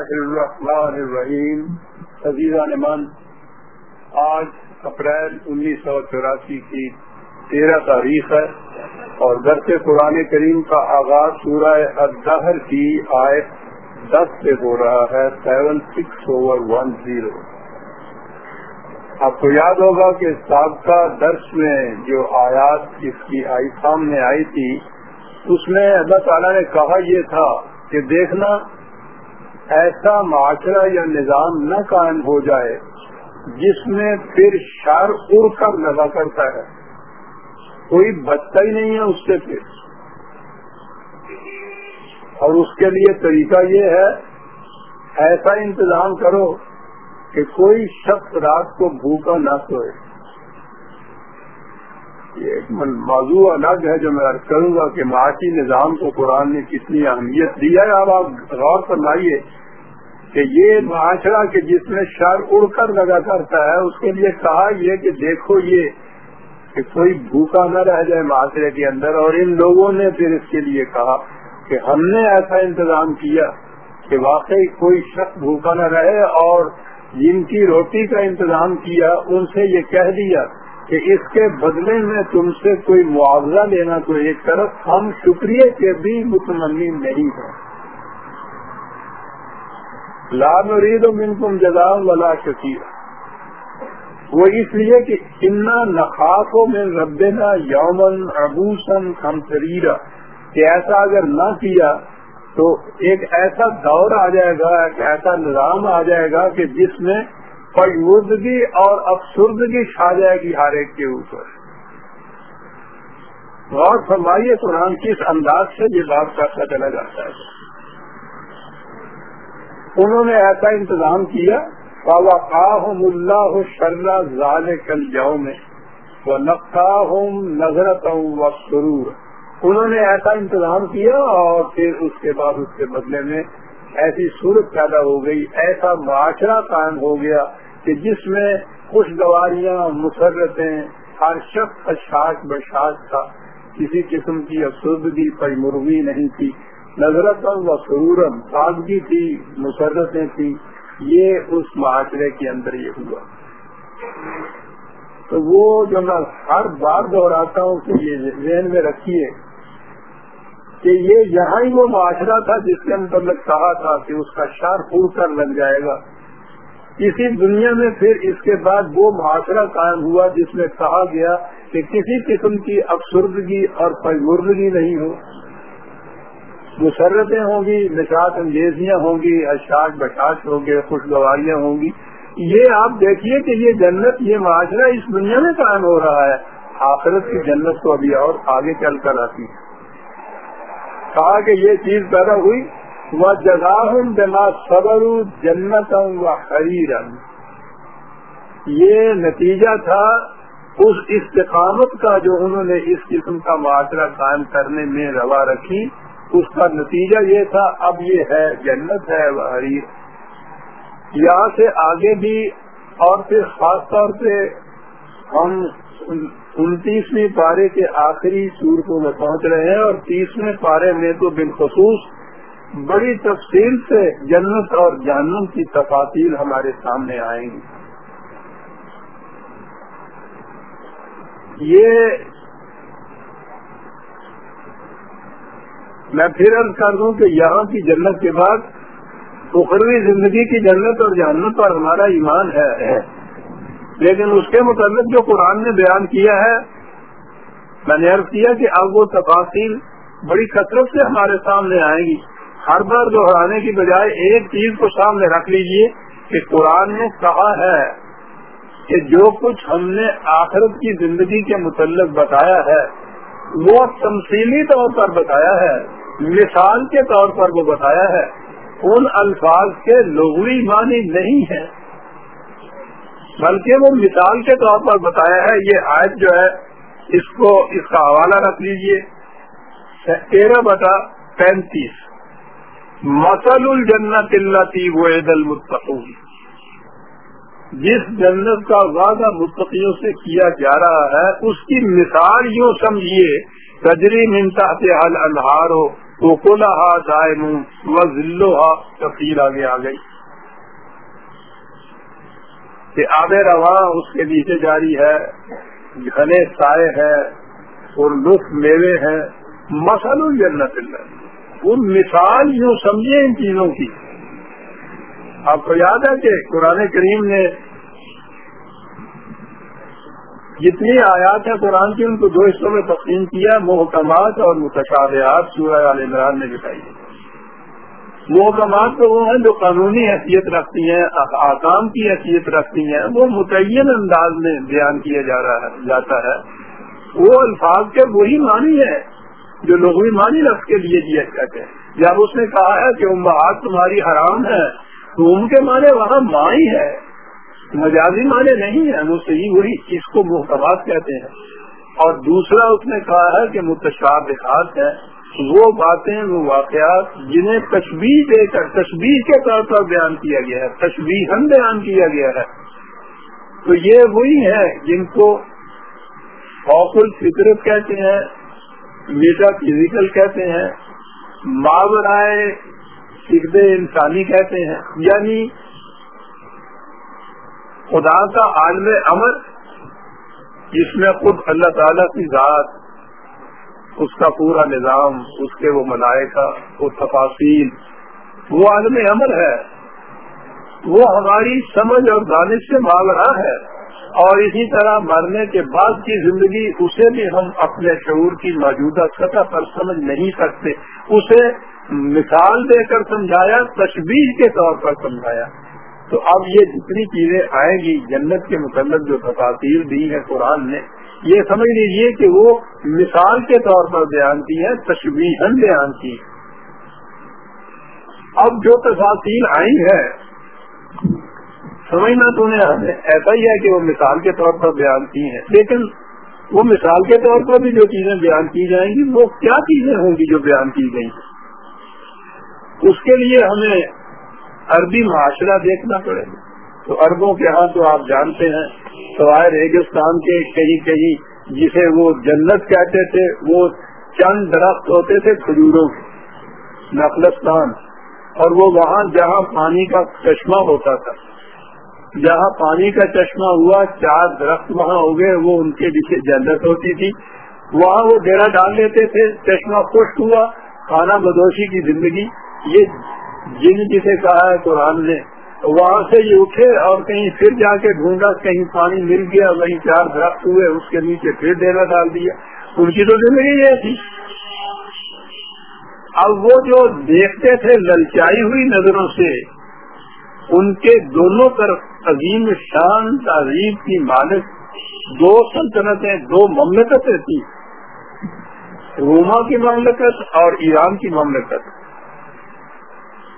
اللہ الرحمن الرحیم عزیزہ نمان آج اپریل انیس سو چوراسی کی تیرہ تاریخ ہے اور درس قرآن کریم کا آغاز سورہ الدہر کی آئے دس سے ہو رہا ہے، seven six over one zero. آپ کو یاد ہوگا کہ سابقہ درس میں جو آیات اس کی آئی سامنے آئی تھی، اس میں اللہ تعالیٰ نے کہا یہ تھا کہ دیکھنا ایسا معاشرہ یا نظام نہ قائم ہو جائے جس میں پھر شر اڑ کر لگا کرتا ہے۔ کوئی بچتا ہی نہیں ہے اس سے پھر۔ اور اس کے لیے طریقہ یہ ہے، ایسا انتظام کرو کہ کوئی شخص رات کو بھوکا نہ سوئے۔ یہ ایک موضوع الگ ہے جو میں کروں گا کہ معاشی نظام کو قرآن نے کتنی اہمیت دی ہے۔ اب آپ غور فرمائیے کہ یہ معاشرہ کے جس میں شر اڑ کر لگا کرتا ہے، اس کے لیے کہا یہ کہ دیکھو یہ کہ کوئی بھوکا نہ رہ جائے معاشرے کے اندر۔ اور ان لوگوں نے پھر اس کے لیے کہا کہ ہم نے ایسا انتظام کیا کہ واقعی کوئی شخص بھوکا نہ رہے اور جن کی روٹی کا انتظام کیا، ان سے یہ کہہ دیا کہ اس کے بدلے میں تم سے کوئی معاوضہ لینا تو ایک طرف، ہم شکریہ کے بھی مطمئن نہیں ہیں۔ لال مرید و منکم جزام ولا شکیر وہ اس لیے کہ اتنا نخاف میں ربنا یومن ابوسن ہم کہ ایسا اگر نہ کیا تو ایک ایسا دور آ جائے گا، ایک ایسا نظام آ جائے گا کہ جس میں پیوردگی اور افسردگی چھا جائے گی ہر ایک کے اوپر۔ غور فرمائیے قرآن کس انداز سے یہ بات کرتا چلا جاتا ہے۔ انہوں نے ایسا انتظام کیا ہوں اللہ شرا ظال کل جاؤ میں وہ نقا ہوں نظرت و سرور انہوں نے ایسا انتظام کیا اور پھر اس کے بعد اس کے بدلے میں ایسی صورت پیدا ہو گئی، ایسا معاشرہ قائم ہو گیا کہ جس میں خوشگواریاں، مسرتیں، ہر شخص اشاک بشاک تھا۔ کسی قسم کی افسردگی پر نہیں تھی۔ نظرت و سرورم سادگی تھی، مسرتیں تھیں۔ یہ اس معاشرے کے اندر یہ ہوا۔ تو وہ جو میں ہر بار دہراتا ہوں کہ یہ ذہن میں رکھیے کہ یہ یہاں ہی وہ معاشرہ تھا جس کے اندر کہا تھا کہ اس کا شار پور کر لگ جائے گا۔ اسی دنیا میں پھر اس کے بعد وہ معاشرہ قائم ہوا جس میں کہا گیا کہ کسی قسم کی افسردگی اور پیمردگی نہیں ہو۔ مسرتیں ہوں گی، نشاط انگیزیاں ہوں گی، اشاک بشاش ہوں گے، خوشگواریاں ہوں گی۔ یہ آپ دیکھیے کہ یہ جنت، یہ معاشرہ اس دنیا میں قائم ہو رہا ہے۔ آخرت کی جنت کو ابھی اور آگے چل کر آتی ہے۔ کہا کہ یہ چیز پیدا ہوئی وہ جگہ بنا صبر جنت و خریرن یہ نتیجہ تھا اس استقامت کا جو انہوں نے اس قسم کا معاشرہ قائم کرنے میں روا رکھی۔ اس کا نتیجہ یہ تھا، اب یہ ہے، جنت ہے وہ حریر۔ یہاں سے آگے بھی اور پھر خاص طور پہ ہم انتیسویں پارے کے آخری صورتوں میں پہنچ رہے ہیں اور تیسویں پارے میں تو بالخصوص بڑی تفصیل سے جنت اور جہنم کی تفاصیل ہمارے سامنے آئیں گی۔ یہ میں پھر عرض کر دوں کہ یہاں کی جنت کے بعد اخروی زندگی کی جنت اور جہنت پر ہمارا ایمان ہے۔ لیکن اس کے متعلق جو قرآن نے بیان کیا ہے، میں نے عرض کیا کہ اب وہ تفاصیل بڑی کثرت سے ہمارے سامنے آئیں گی۔ ہر بار دہرانے کی بجائے ایک چیز کو سامنے رکھ لیجیے کہ قرآن نے کہا ہے کہ جو کچھ ہم نے آخرت کی زندگی کے متعلق بتایا ہے، وہ تمثیلی طور پر بتایا ہے، مثال کے طور پر وہ بتایا ہے۔ ان الفاظ کے لغوی معنی نہیں ہے بلکہ وہ مثال کے طور پر بتایا ہے، یہ آیت جو ہے، اس کو، اس کا حوالہ رکھ لیجیے۔ تیرہ بٹا پینتیس۔ مسل الجنت التی وید المتقون۔ جس جنت کا وعدہ متقیوں سے کیا جا رہا ہے، اس کی مثال یوں سمجھیے تجری منتا حل انہار ہو وہ کولا ہا دائم و ذلو ہا تفصیل آگے آ گئی۔ کہ آب رواں اس کے نیچے جاری ہے، گھنے سائے ہے اور لطف میوے ہیں۔ مسل جنت اللہ۔ وہ مثال یوں سمجھے ان چیزوں کی۔ آپ کو یاد ہے کہ قرآن کریم نے جتنی آیات ہیں قرآن کی، ان کو دو حصوں میں تقسیم کیا محکمات اور متشابہات، سورہ عال عمران نے بتائی۔ محکمات تو وہ ہیں جو قانونی حیثیت رکھتی ہیں آکام کی حیثیت رکھتی ہیں، وہ متعین انداز میں بیان کیا جا رہا ہے، جاتا ہے۔ وہ الفاظ کے وہی معنی ہے جو لغوی معنی رکھ کے لیے دیا جاتے ہیں۔ جب اس نے کہا ہے کہ امہات تمہاری حرام ہے، تو ان کے معنی وہاں ماں ہی ہے۔ مجازی معنی نہیں ہے، وہ صحیح وہی اس کو محتبات کہتے ہیں۔ اور دوسرا اس نے کہا ہے کہ متشابہات ہے وہ باتیں، وہ واقعات جنہیں تشبیح دے کر تشبیح کے طور پر بیان کیا گیا ہے تشبیح بیان کیا گیا ہے۔ تو یہ وہی ہے جن کو فوق الفطرت کہتے ہیں میٹا فزیکل کہتے ہیں، ماورائے سکھ انسانی کہتے ہیں۔ یعنی خدا کا عالم امر، جس میں خود اللہ تعالی کی ذات اس کا پورا نظام، اس کے وہ ملائکہ، وہ تفاصیل، وہ عالم امر ہے۔ وہ ہماری سمجھ اور دانش سے ماورا ہے۔ اور اسی طرح مرنے کے بعد کی زندگی، اسے بھی ہم اپنے شعور کی موجودہ سطح پر سمجھ نہیں سکتے۔ اسے مثال دے کر سمجھایا تشبیح کے طور پر سمجھایا۔ تو اب یہ جتنی چیزیں آئیں گی، جنت کے متعلق جو تفاصیر دی ہے قرآن نے یہ سمجھ لیجیے کہ وہ مثال کے طور پر بیان کی ہے تشبیح بیان کی۔ اب جو تفاصیل آئی ہے سمجھنا تو نے ایسا ہی ہے کہ وہ مثال کے طور پر بیان کی ہیں۔ لیکن وہ مثال کے طور پر بھی جو چیزیں بیان کی جائیں گی، وہ کیا چیزیں ہوں گی جو بیان کی گئی؟ اس کے لیے ہمیں عربی معاشرہ دیکھنا پڑے گا۔ تو اربوں کے ہاں تو آپ جانتے ہیں سوائے ریگستان کے کہیں کہیں جسے وہ جنت کہتے تھے، وہ چند درخت ہوتے تھے کھجوروں کے نقلستان اور وہ وہاں جہاں پانی کا چشمہ ہوتا تھا، جہاں پانی کا چشمہ ہوا، چار درخت وہاں ہو گئے، وہ ان کے پیچھے جنت ہوتی تھی۔ وہاں وہ ڈیرا ڈال لیتے تھے، چشمہ خشک ہوا کھانا بدوشی کی زندگی۔ یہ جن جسے کہا ہے قرآن نے وہاں سے یہ اٹھے اور کہیں پھر جا کے ڈھونڈا، کہیں پانی مل گیا، وہیں چار درخت ہوئے، اس کے نیچے پھر ڈیرا ڈال دیا۔ ان کی تو زندگی یہ تھی۔ اب وہ جو دیکھتے تھے، للچائی ہوئی نظروں سے، ان کے دونوں طرف عظیم شان تہذیب کی مالک۔ دو سلطنتیں، دو مملکتیں تھی روما کی مملکت اور ایران کی مملکت۔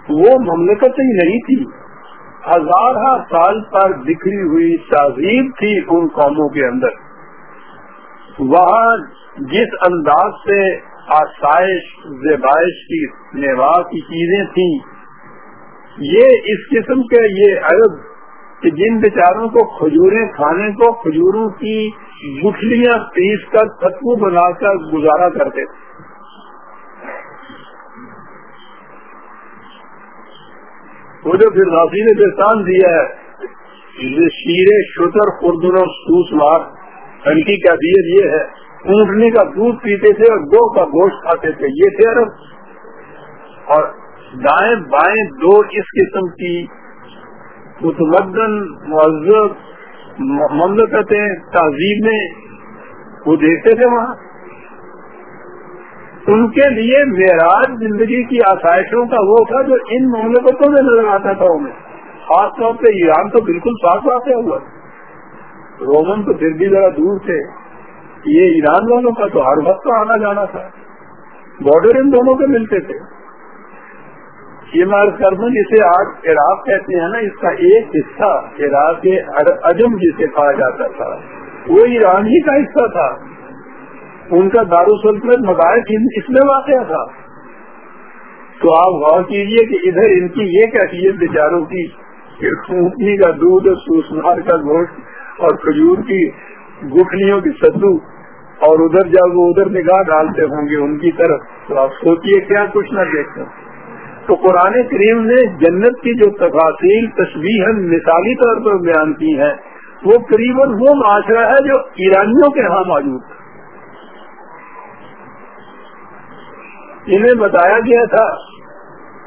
وہ مملکت ہی نہیں تھی۔ ہزارہ سال پر بکھری ہوئی تہذیب تھی ان قوموں کے اندر۔ وہاں جس انداز سے آسائش، زیبائش کی نوا کی چیزیں تھیں، یہ اس قسم کے، یہ عرب کہ جن بیچاروں کو کھجوریں کھانے کو، کھجوروں کی گٹھلیاں پیس کر ستو بنا کر گزارا کرتے تھے۔ وہ جو پھر راسی نے دستان دیا ہے شیرے، شتر خوردن اور سوس مار کی کیفیت یہ ہے، اونٹنی کا دودھ پیتے تھے اور گو کا گوشت کھاتے تھے، یہ تھے عرب۔ اور دائیں بائیں دو اس قسم کی متمدن مہذب مملکتیں تہذیب میں وہ دیکھتے تھے وہاں۔ ان کے لیے معراج زندگی کی آسائشوں کا وہ تھا جو ان مملکتوں میں نظر آتا تھا انہیں۔ خاص طور پہ ایران تو بالکل صاف واقع ہوا۔ رومن تو پھر بھی ذرا دور تھے۔ یہ ایران والوں کا تو ہر وقت آنا جانا تھا۔ بارڈر ان دونوں کے ملتے تھے۔ یہ مار کرمن جسے آج عراق کہتے ہیں نا، اس کا ایک حصہ عراق کے عجم جسے کہا جاتا تھا۔ وہ ایران ہی کا حصہ تھا۔ ان کا دارالسلطنت مدائق اس میں واقع تھا۔ تو آپ غور کیجیے کہ ادھر ان کی یہ کیفیت بیچاروں کی اونٹنی کا دودھ سوسمار کا گوشت اور کھجور کی گٹھلیوں کی سدو اور ادھر جب وہ ادھر نگاہ ڈالتے ہوں گے ان کی طرف۔ تو آپ سوچیے کیا کچھ نہ دیکھتے۔ تو قرآن کریم نے جنت کی جو تفاصیل تصویر مثالی طور پر بیان کی ہے وہ قریباً وہ معاشرہ ہے جو ایرانیوں کے ہاں موجود ہے انہیں بتایا گیا تھا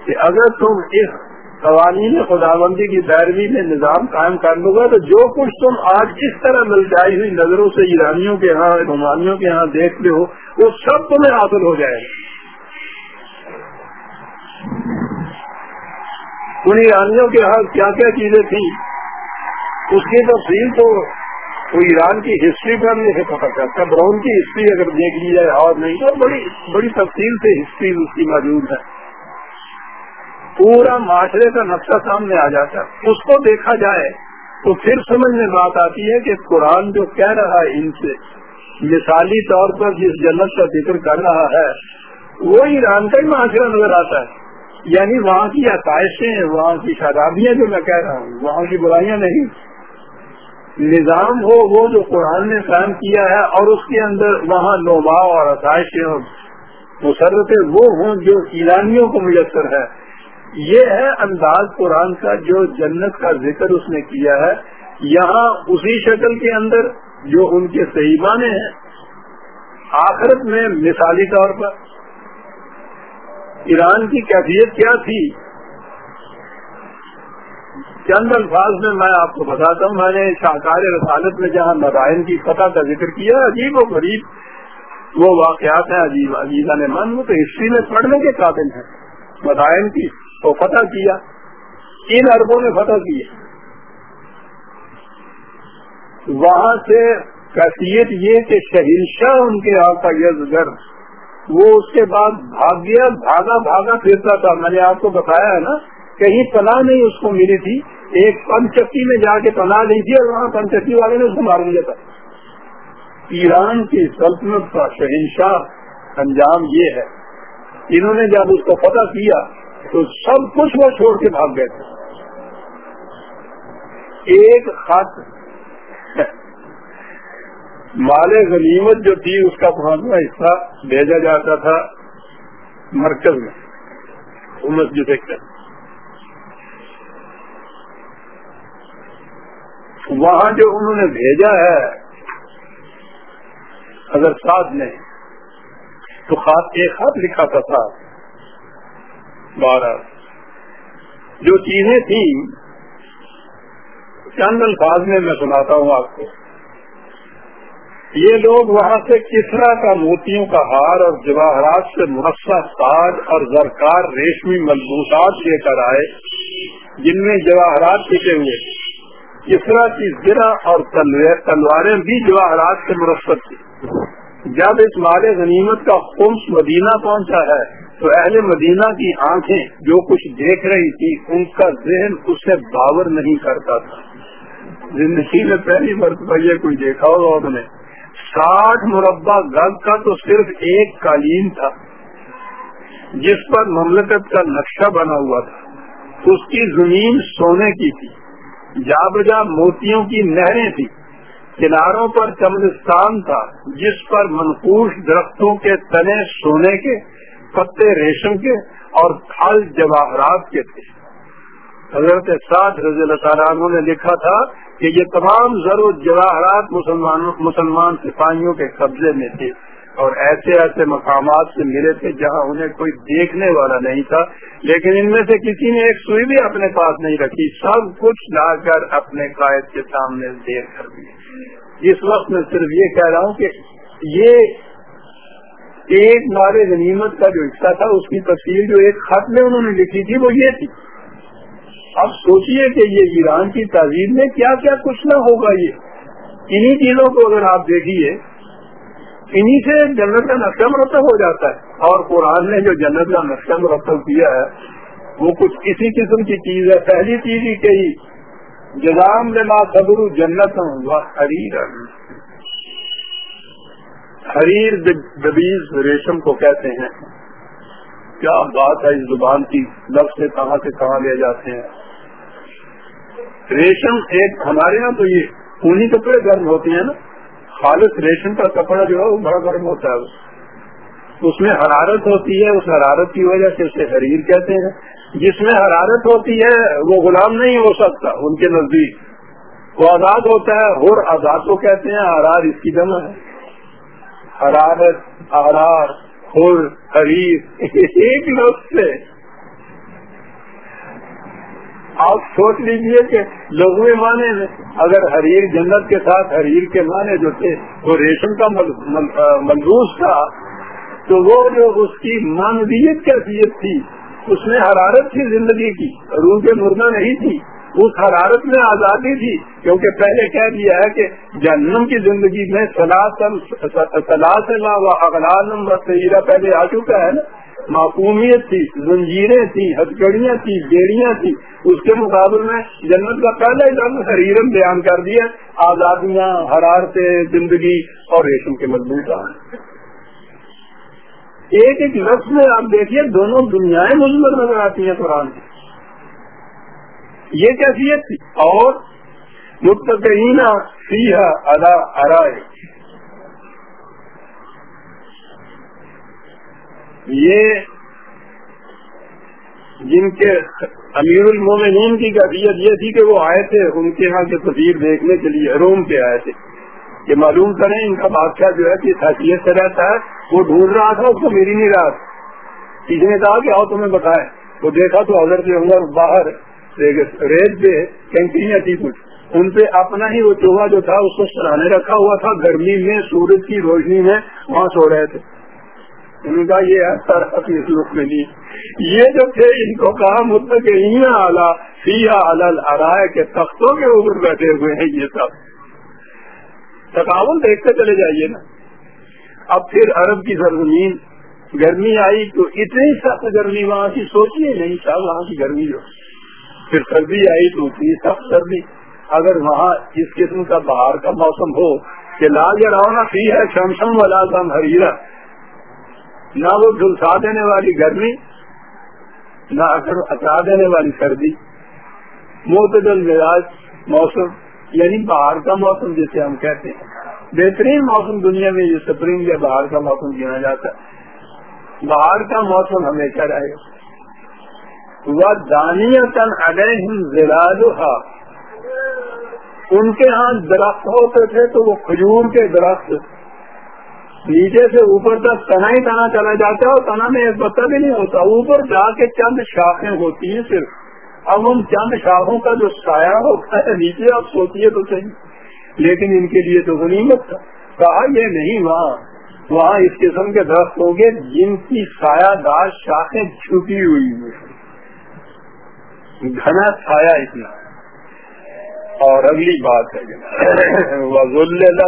کہ اگر تم اس قوانین خدا بندی کی پیروی میں نظام قائم کر لو گا، تو جو کچھ تم آج اس طرح مل جائی ہوئی نظروں سے ایرانیوں کے ہاں رومانیوں کے ہاں دیکھتے ہو، وہ سب تمہیں حاصل ہو جائے گا۔ ان ایرانیوں کے ہاں کیا کیا چیزیں تھیں؟ اس کی تفصیل تو وہ ایران کی ہسٹری پڑھنے سے پتا چلتا براؤن کی ہسٹری اگر دیکھ لی جائے اور نہیں تو بڑی بڑی تفصیل سے ہسٹری اس کی موجود ہے پورا معاشرے کا نقشہ سامنے آ جاتا ہے۔ اس کو دیکھا جائے تو پھر سمجھ میں بات آتی ہے کہ قرآن جو کہہ رہا ہے ان سے، مثالی طور پر جس جنت کا ذکر کر رہا ہے، وہ ایران کا ہی معاشرہ نظر آتا ہے۔ یعنی وہاں کی عقائشیں وہاں کی شرابیاں جو میں کہہ رہا ہوں، وہاں کی برائیاں نہیں۔ نظام ہو، وہ جو قرآن نے قائم کیا ہے اور اس کے اندر وہاں نوبا اور عقائشیں مسرتیں وہ ہوں جو ایرانیوں کو میسر ہے۔ یہ ہے انداز قرآن کا جو جنت کا ذکر اس نے کیا ہے۔ یہاں اسی شکل کے اندر جو ان کے صحیح معنی ہیں۔ آخرت میں مثالی طور پر ایران کی کیفیت کیا تھی؟ چند الفاظ میں میں آپ کو بتاتا ہوں، میں نے شاہکار رسالت میں جہاں نرائن کی فتح کا ذکر کیا، عجیب و غریب وہ واقعات ہیں، عجیب عجیبہ نے من وہ تو ہسٹری میں پڑھنے کے قابل ہیں۔ مدائن کی تو فتح کیا، ان اربوں نے فتح کیا وہاں سے کیفیت یہ کہ شہنشاہ ان کے آقا یزگر، وہ اس کے بعد بھاگ گیا، بھاگا بھاگا پھرتا تھا۔ میں نے آپ کو بتایا ہے نا کہیں پناہ نہیں اس کو ملی تھی، ایک پنچکی میں جا کے پناہ لی تھی اور وہاں پنچکی والے نے اس کو مار دیا تھا۔ ایران کی سلطنت کا شہنشاہ انجام یہ ہے۔ انہوں نے جب اس کو پتہ کیا تو سب کچھ وہ چھوڑ کے بھاگ گئے تھے۔ ایک خط مال غنیمت جو تھی، اس کا پانچواں حصہ بھیجا جاتا تھا مرکز میں۔ مسجد وہاں جو انہوں نے بھیجا ہے، اگر ساتھ نے تو خاص ایک خط لکھا تھا تھا بارہ۔ جو چیزیں تھیں، چند الفاظ میں میں سناتا ہوں آپ کو۔ یہ لوگ وہاں سے کسرا کا موتیوں کا ہار اور جواہرات سے مرسہ تاج اور زرکار ریشمی ملبوسات لے کر آئے، جن میں جواہرات ٹکے ہوئے کسرا کی زرا اور تلواریں بھی جواہرات سے مرسب تھی جب اس مال غنیمت کا خمس مدینہ پہنچا ہے، تو اہل مدینہ کی آنکھیں جو کچھ دیکھ رہی تھی، ان کا ذہن اس سے باور نہیں کرتا تھا۔ زندگی میں پہلی مرتبہ یہ کوئی دیکھا ہوگا انہوں نے۔ ساٹھ مربع گز کا تو صرف ایک قالین تھا، جس پر مملکت کا نقشہ بنا ہوا تھا۔ اس کی زمین سونے کی تھی۔ جا بجا موتیوں کی نہریں تھی کناروں پر چمرستان تھا، جس پر منقوش درختوں کے تنے سونے کے، پتے ریشم کے اور پھل جواہرات کے تھے۔ حضرت سعد رضی اللہ تعالیٰ عنہ نے لکھا تھا کہ یہ تمام ضرور جواہرات مسلمان سپاہیوں کے قبضے میں تھے۔ اور ایسے ایسے مقامات سے ملے تھے جہاں انہیں کوئی دیکھنے والا نہیں تھا، لیکن ان میں سے کسی نے ایک سوئی بھی اپنے پاس نہیں رکھی، سب کچھ لا کر اپنے قائد کے سامنے دیر کر دی اس وقت میں صرف یہ کہہ رہا ہوں کہ یہ ایک مار غنیمت کا جو حصہ تھا، اس کی تفصیل جو ایک خط میں انہوں نے لکھی تھی، وہ یہ تھی۔ اب سوچئے کہ یہ ایران کی تعزیر میں کیا کیا کچھ نہ ہوگا یہ۔ انہی چیزوں کو اگر آپ دیکھیے انہی سے جنت کا نقشہ مرتب ہو جاتا ہے۔ اور قرآن نے جو جنت کا نقشہ مرتب کیا ہے، وہ کچھ کسی قسم کی چیز ہے۔ پہلی چیز ہی کہی، جزام لما صبر جنت حریر۔ حریر دبیز ریشم کو کہتے ہیں۔ کیا بات ہے، اس زبان کی لفظ سے کہاں سے کہاں لے جاتے ہیں۔ ریشم ایک، ہمارے یہاں تو یہ اونی کپڑے گرم ہوتے ہیں نا۔ خالص ریشم کا کپڑا جو ہے وہ بڑا گرم ہوتا ہے۔ اس میں حرارت ہوتی ہے، اس حرارت کی وجہ سے اسے حریر کہتے ہیں۔ جس میں حرارت ہوتی ہے، وہ غلام نہیں ہو سکتا، ان کے نزدیک۔ وہ آزاد ہوتا ہے ہر آزاد کو کہتے ہیں حرار اس کی جمع ہے۔ حرارت، آرار ہر حریر، ایک لفظ سے۔ آپ سوچ لیجیے کہ لغوے معنی میں اگر حریر جنت کے ساتھ حریر کے معنی جو تھے، وہ ریشم کا ملبوس تھا، تو وہ جو اس کی مانویت کیفیت تھی، اس میں حرارت تھی زندگی کی، روح کے مردہ نہیں تھی۔ اس حرارت میں آزادی تھی، کیونکہ پہلے کہہ دیا ہے کہ جنم کی زندگی میں سلاح پہلے آ چکا ہے نا۔ معقومیت تھی، زنجیریں تھی ہتکڑیاں تھی، بیڑیاں تھی۔ اس کے مقابل میں جنت کا پہلا ہی حریرم بیان کر دیا، آزادیاں، حرارتیں، زندگی اور ریشم کے مضبوط ایک ایک لفظ میں آپ دیکھیے، دونوں دنیا مزمت نظر آتی ہیں قرآن کی۔ یہ کیفیت تھی۔ اور متقین سیاح ادا ارائے یہ جن کے امیر المومنین کی کیفیت یہ تھی کہ وہ آئے تھے، ان کے یہاں کے تصویر دیکھنے کے لیے، روم کے آئے تھے۔ کہ معلوم کریں ان کا بادشاہ جو ہے حیثیت سے رہتا ہے، وہ ڈھونڈ رہا تھا، اس کو میری نہیں رہا۔ کسی نے کہا کہ آؤ تمہیں بتائے وہ دیکھا تو اگر کے اندر باہر، ریت پہ کینٹینیاں تھی کچھ۔ ان پہ اپنا ہی وہ چوہا جو تھا، اس کو سرانے رکھا ہوا تھا۔ گرمی میں، سورج کی روشنی میں وہاں سو رہے تھے۔ ان کا یہ اس لوگ میں نہیں. یہ جو تھے، ان کو کہا مطلب اعلیٰ سیا الرائے کے تختوں کے اوپر بیٹھے ہوئے ہیں یہ سب. تھکاون دیکھتے چلے جائیے نا۔ اب پھر عرب کی سرزمین، گرمی آئی تو اتنی سخت گرمی، وہاں کی سوچیے نہیں تھا وہاں کی گرمی جو پھر سردی آئی تو اتنی سخت سردی۔ اگر وہاں اس قسم کا باہر کا موسم ہو کہ لال یا رونا فی ہے شمشم والا کام ہریرا نہ وہ جھلسا دینے والی گرمی، نہ اثرا اچھا دینے والی سردی۔ معتدل مزاج موسم یعنی باہر کا موسم جسے ہم کہتے ہیں۔ بہترین موسم دنیا میں یہ سپرنگ یا باہر کا موسم گنا جاتا ہے۔ باہر کا موسم ہمیشہ رہے۔ وہ دانیہ تن اگے ان کے ہاں درخت ہوتے تھے تو وہ کھجور کے درخت نیچے سے اوپر تک تنا ہی تنا چلا جاتا ہے اور تنا میں ایک پتہ بھی نہیں ہوتا۔ اوپر جا کے چند شاخیں ہوتی ہیں صرف۔ اب ان چند شاخوں کا جو سایہ ہوتا ہے، نیچے آپ سوچیے تو صحیح۔ لیکن ان کے لیے تو غنیمت تھا۔ کہا یہ نہیں، وہاں وہاں اس قسم کے درخت ہوں گے جن کی سایہ دار شاخیں چھپی ہوئی ہوئی گھنا سایہ اتنا۔ اور اگلی بات ہے۔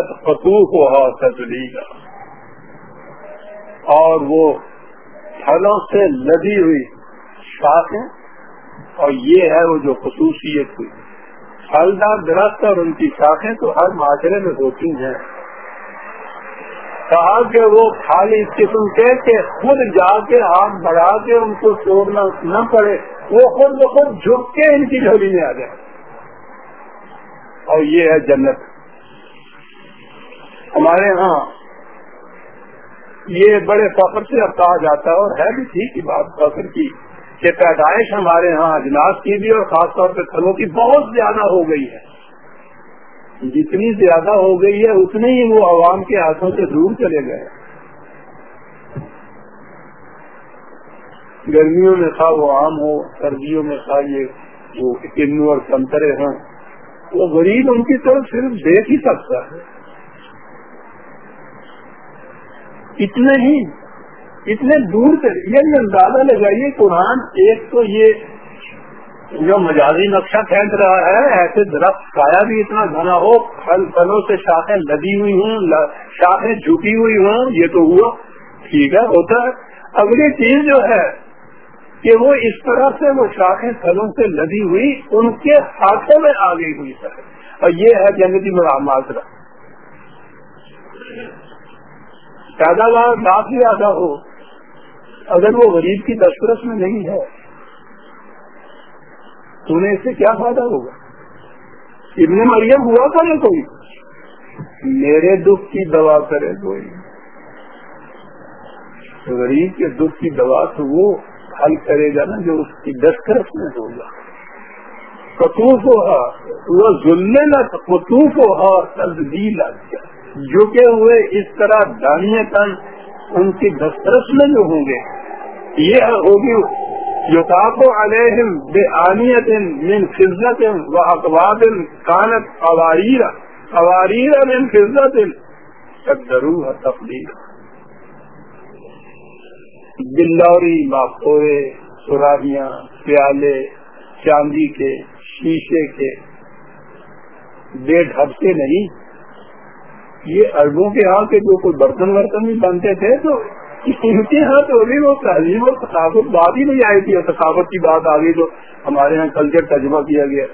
فتوح ہوا تجلی کا اور وہ پھلوں سے لدی ہوئی شاخیں، اور یہ ہے وہ جو خصوصیت ہوئی۔ پھلدار درخت اور ان کی شاخیں تو ہر معاشرے میں ہوتی ہیں۔ کہا کہ وہ خالی قسم کے کہ خود جا کے ہاتھ بڑھا کے ان کو توڑنا نہ پڑے، وہ خود بخود جھک کے ان کی جھولی میں آ جائے۔ اور یہ ہے جنت۔ ہمارے ہاں یہ بڑے فخر سے اب کہا جاتا ہے اور ہے بھی ٹھیک بات فخر کی کہ پیدائش ہمارے ہاں اجلاس کی بھی اور خاص طور پہ پھلوں کی بہت زیادہ ہو گئی ہے۔ جتنی زیادہ ہو گئی ہے اتنے ہی وہ عوام کے ہاتھوں سے دور چلے گئے۔ گرمیوں میں تھا وہ آم ہو، سردیوں میں تھا یہ وہ کنو اور سنترے ہوں وہ غریب ان کی طرف صرف دیکھ ہی سکتا ہے۔ اتنے ہی، اتنے دور سے۔ یہ اندازہ لگائیے، قرآن ایک تو یہ جو مجازی نقشہ کھینچ رہا ہے، ایسے درخت سایہ بھی اتنا گھنا ہو، پھل، پھلوں سے شاخیں لدی ہوئی ہوں شاخیں جھکی ہوئی ہوں، یہ تو ہوا۔ ٹھیک ہے، ہوتا ہے۔ اگلی چیز جو ہے کہ وہ اس طرح سے وہ شاخیں پھلوں سے لدی ہوئی، ان کے ہاتھوں میں آ گئی ہوئی اور یہ ہے جنتی معاشرہ پیداوار لاکھ زیادہ ہو، اگر وہ غریب کی دسترس میں نہیں ہے تو انہیں اس سے کیا فائدہ ہوگا؟ ابن مریم ہوا تھا نا کوئی؟ میرے دکھ کی دوا کرے کوئی؟ غریب کے دکھ کی دوا تو وہ حل کرے گا نا جو اس کی دسترس میں ہوگا۔ کتوف ہوا وہ ظلم نہ کتوف ہوا تبدیل جھکے ہوئے اس طرح دانیہ تن ان کی دسترس میں جو ہوں گے۔ یہ ہوگی یوتاف علیہم بے آنیت من فضت و اقواب کانت قواریر۔ قواریر من فضت قدرو تفدیر بلوری باپوے سراہیاں، پیالے، چاندی کے، شیشے کے۔ بے ڈھبتے نہیں۔ یہ اربوں کے ہاں کے جو کوئی برتن ورتن بھی بنتے تھے تو ان کے ہاں تو ابھی وہ تعلیم اور ثقافت بات ہی نہیں آئی تھی اور ثقافت کی بات آ گئی تو ہمارے یہاں کلچر ترجمہ کیا گیا۔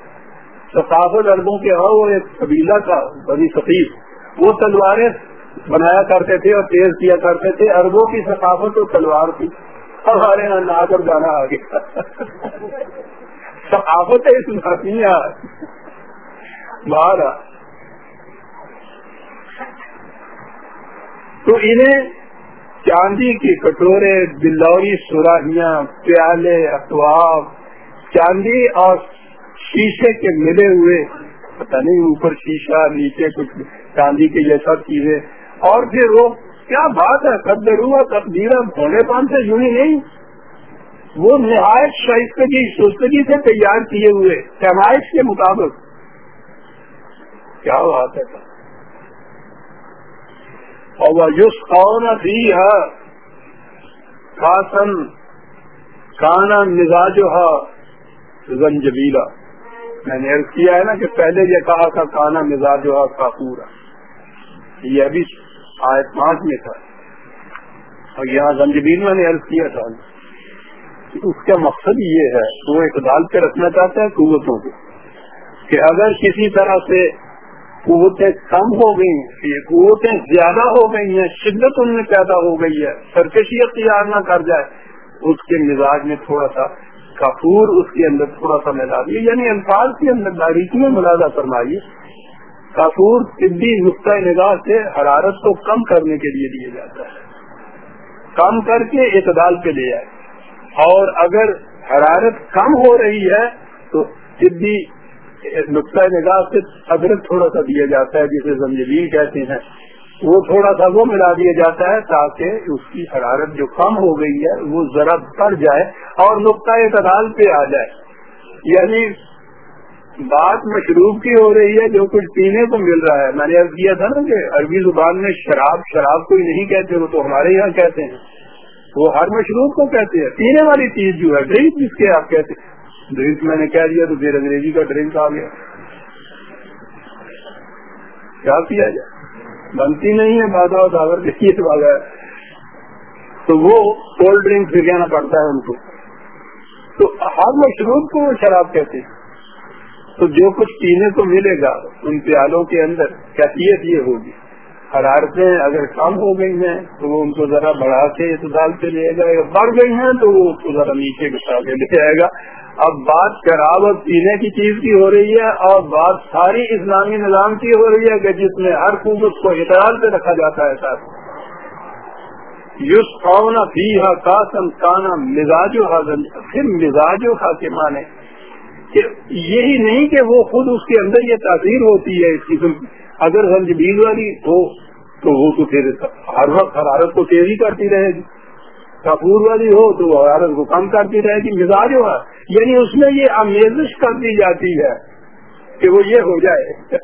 ثقافت اربوں کے ہاں وہ ایک قبیلہ کا بڑی سفید وہ تلواریں بنایا کرتے تھے اور تیز کیا کرتے تھے۔ اربوں کی ثقافت اور تلوار تھی۔ ہمارے یہاں ناچ اور گانا آ گیا۔ ثقافت ہے اس باہر تو انہیں چاندی کی کٹورے، بلوری سراہیاں پیالے اخباب چاندی اور شیشے کے ملے ہوئے، پتہ نہیں اوپر شیشہ، نیچے کچھ چاندی کے جیسا چیزیں، اور پھر وہ کیا بات ہے؟ قدر ہوا تبدیل ہونے پان سے جڑی نہیں۔ وہ نہایت شائستگی، سستگی سے تیار کیے ہوئے پیمائش کے مطابق۔ کیا بات ہے؟ اور یوس کون بھی ہے کاسن کانا مزاج زنجبیلا۔ میں نے عرض کیا ہے نا کہ پہلے یہ کہا تھا کانا مزاج ہے کافورا۔ یہ ابھی آئے پانچ میں تھا۔ اور یہاں زنجبیل میں نے عرض کیا تھا۔ اس کا مقصد یہ ہے، وہ اقدال پہ رکھنا چاہتا ہے قوتوں کو، کہ اگر کسی طرح سے قوتیں کم ہو گئی ہیں قوتیں زیادہ ہو گئی ہیں شدت ان میں پیدا ہو گئی ہے۔ سرکشی اختیار نہ کر جائے، اس کے مزاج میں تھوڑا سا کپور اس کے اندر تھوڑا سا ملا دیے یعنی الفاظ کے اندر باریکی میں ملازہ فرمائیے کپور طبی نقطۂ نگاہ سے حرارت کو کم کرنے کے لیے دیا جاتا ہے۔ کم کر کے اعتدال پہ لے جائے اور اگر حرارت کم ہو رہی ہے، تو طبی نقطۂ نگاہ سے ادرک تھوڑا سا دیا جاتا ہے، جسے زنجبیل کہتے ہیں۔ وہ تھوڑا سا وہ ملا دیا جاتا ہے تاکہ اس کی حرارت جو کم ہو گئی ہے، وہ ذرا بڑھ جائے اور نقطۂ اعتدال پہ آ جائے۔ یعنی بات مشروب کی ہو رہی ہے، جو کچھ پینے کو مل رہا ہے۔ میں نے اب کیا تھا نا کہ عربی زبان میں شراب شراب کوئی نہیں کہتے، وہ تو ہمارے یہاں کہتے ہیں۔ وہ ہر مشروب کو کہتے ہیں۔ پینے والی چیز جو ہے، ڈرنک جس کے آپ کہتے ہیں۔ ڈرنک میں نے کہہ دیا تو پھر انگریزی کا ڈرنک آ گیا۔ کیا کیا جائے؟ بنتی نہیں ہے بادہ ساگر دیکھیے تو وہ کولڈ ڈرنک پھر کہنا پڑتا ہے ان کو۔ تو ہر مشروب کو وہ شراب کہتے ہیں۔ تو جو کچھ پینے کو ملے گا ان پیالوں کے اندر کیفیت یہ ہوگی۔ حرارتیں اگر کم ہو گئی ہیں تو وہ ان کو ذرا بڑھا کے اعتدال سے لے گا، اگر بڑھ گئی ہیں تو وہ اس کو ذرا نیچے گھٹا کے لے جائے گا۔ اب بات شراب اور پینے کی چیز کی ہو رہی ہے، اور بات ساری اسلامی نظام کی ہو رہی ہے کہ جس میں ہر قوت کو اعتراض پہ رکھا جاتا ہے سر یوس پاؤنا فی ہا کاسم کانا مزاج پھر مزاج و کے مانے کہ یہی نہیں کہ وہ خود اس کے اندر یہ تاثیر ہوتی ہے اس قسم کی۔ اگر زنجبیل والی ہو، تو وہ تو پھر ہر وقت حرارت کو تیزی کرتی رہے گی۔ کپور والی ہو، تو وہ حرارت کو کم کرتی رہے گی۔ مزاج ہوا یعنی اس میں یہ آمیزش کر دی جاتی ہے کہ وہ یہ ہو جائے۔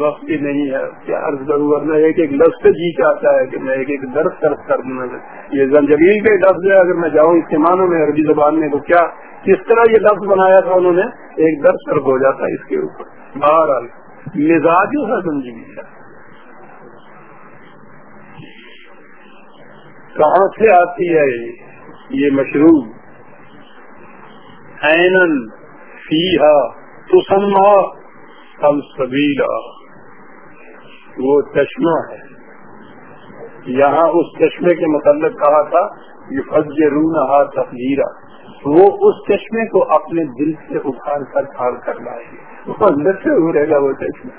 وقت کی نہیں ہے، کیا عرض کروں ورنہ ایک ایک لفظ جی چاہتا ہے کہ میں ایک ایک درد طرف کر دوں یہ زنجبیل کے لفظ ہے، اگر میں جاؤں استعمالوں میں عربی زبان میں تو کیا کس طرح یہ لفظ بنایا تھا انہوں نے؟ ایک درد طرف ہو جاتا ہے اس کے اوپر۔ بہرحال، مزاج ہے زنجبیل کہاں سے آتی ہے یہ مشروب اینن فیحا تسما ہم سبیلا وہ چشمہ ہے۔ یہاں اس چشمے کے متعلق کہا تھا یہ فض رون ہا وہ اس چشمے کو اپنے دل سے اکھاڑ کر کھاڑ کر لائے۔ گی وہ اندر سے ابھرے گا وہ چشمہ۔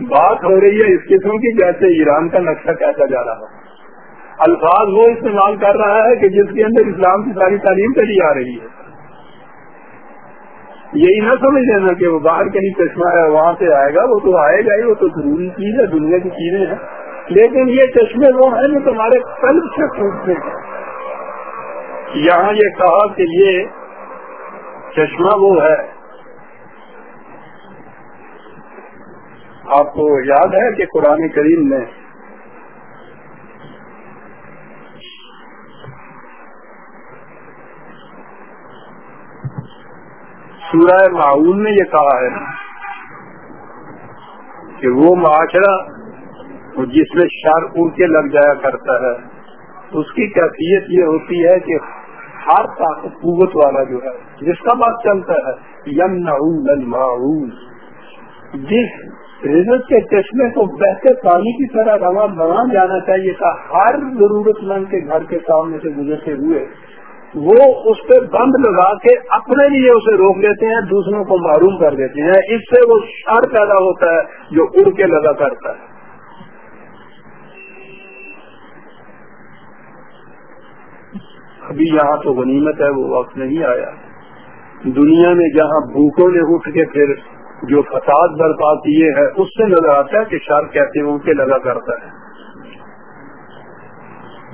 بات ہو رہی ہے اس قسم کی جیسے ایران کا نقشہ کیسا جا رہا الفاظ وہ استعمال کر رہا ہے کہ جس کے اندر اسلام کی ساری تعلیم چلی آ رہی ہے۔ یہی نہ سمجھ لینا کہ وہ باہر کہیں چشمہ ہے، وہاں سے آئے گا، وہ تو آئے گا ہی، وہ تو ضروری چیز ہے، دنیا کی چیزیں ہیں۔ لیکن یہ چشمے وہ ہیں جو تمہارے قلب سے پوچھتے ہیں۔ یہاں یہ کہا کہ یہ چشمہ وہ ہے۔ آپ کو یاد ہے کہ قرآن کریم نے سورہ معاون نے یہ کہا ہے کہ وہ معاشرہ جس میں شر اڑ کے لگ جایا کرتا ہے، اس کی کیفیت یہ ہوتی ہے کہ ہر طاقت قوت والا جو ہے، جس کا بات چلتا ہے یم معاون جس رزت کے چشمے کو بہتے پانی کی طرح رواں بنا جانا چاہیے تھا ہر ضرورت مند کے گھر کے سامنے سے گزرتے ہوئے وہ اس پہ بند لگا کے اپنے لیے اسے روک لیتے ہیں، دوسروں کو معروم کر دیتے ہیں۔ اس سے وہ شر پیدا ہوتا ہے جو اڑ کے لگا کرتا ہے۔ ابھی یہاں تو غنیمت ہے، وہ وقت نہیں آیا۔ دنیا میں جہاں بھوکوں نے اٹھ کے پھر جو فساد برپا کیے ہیں، اس سے نظر آتا ہے کہ شر کیسے اڑ کے لگا کرتا ہے۔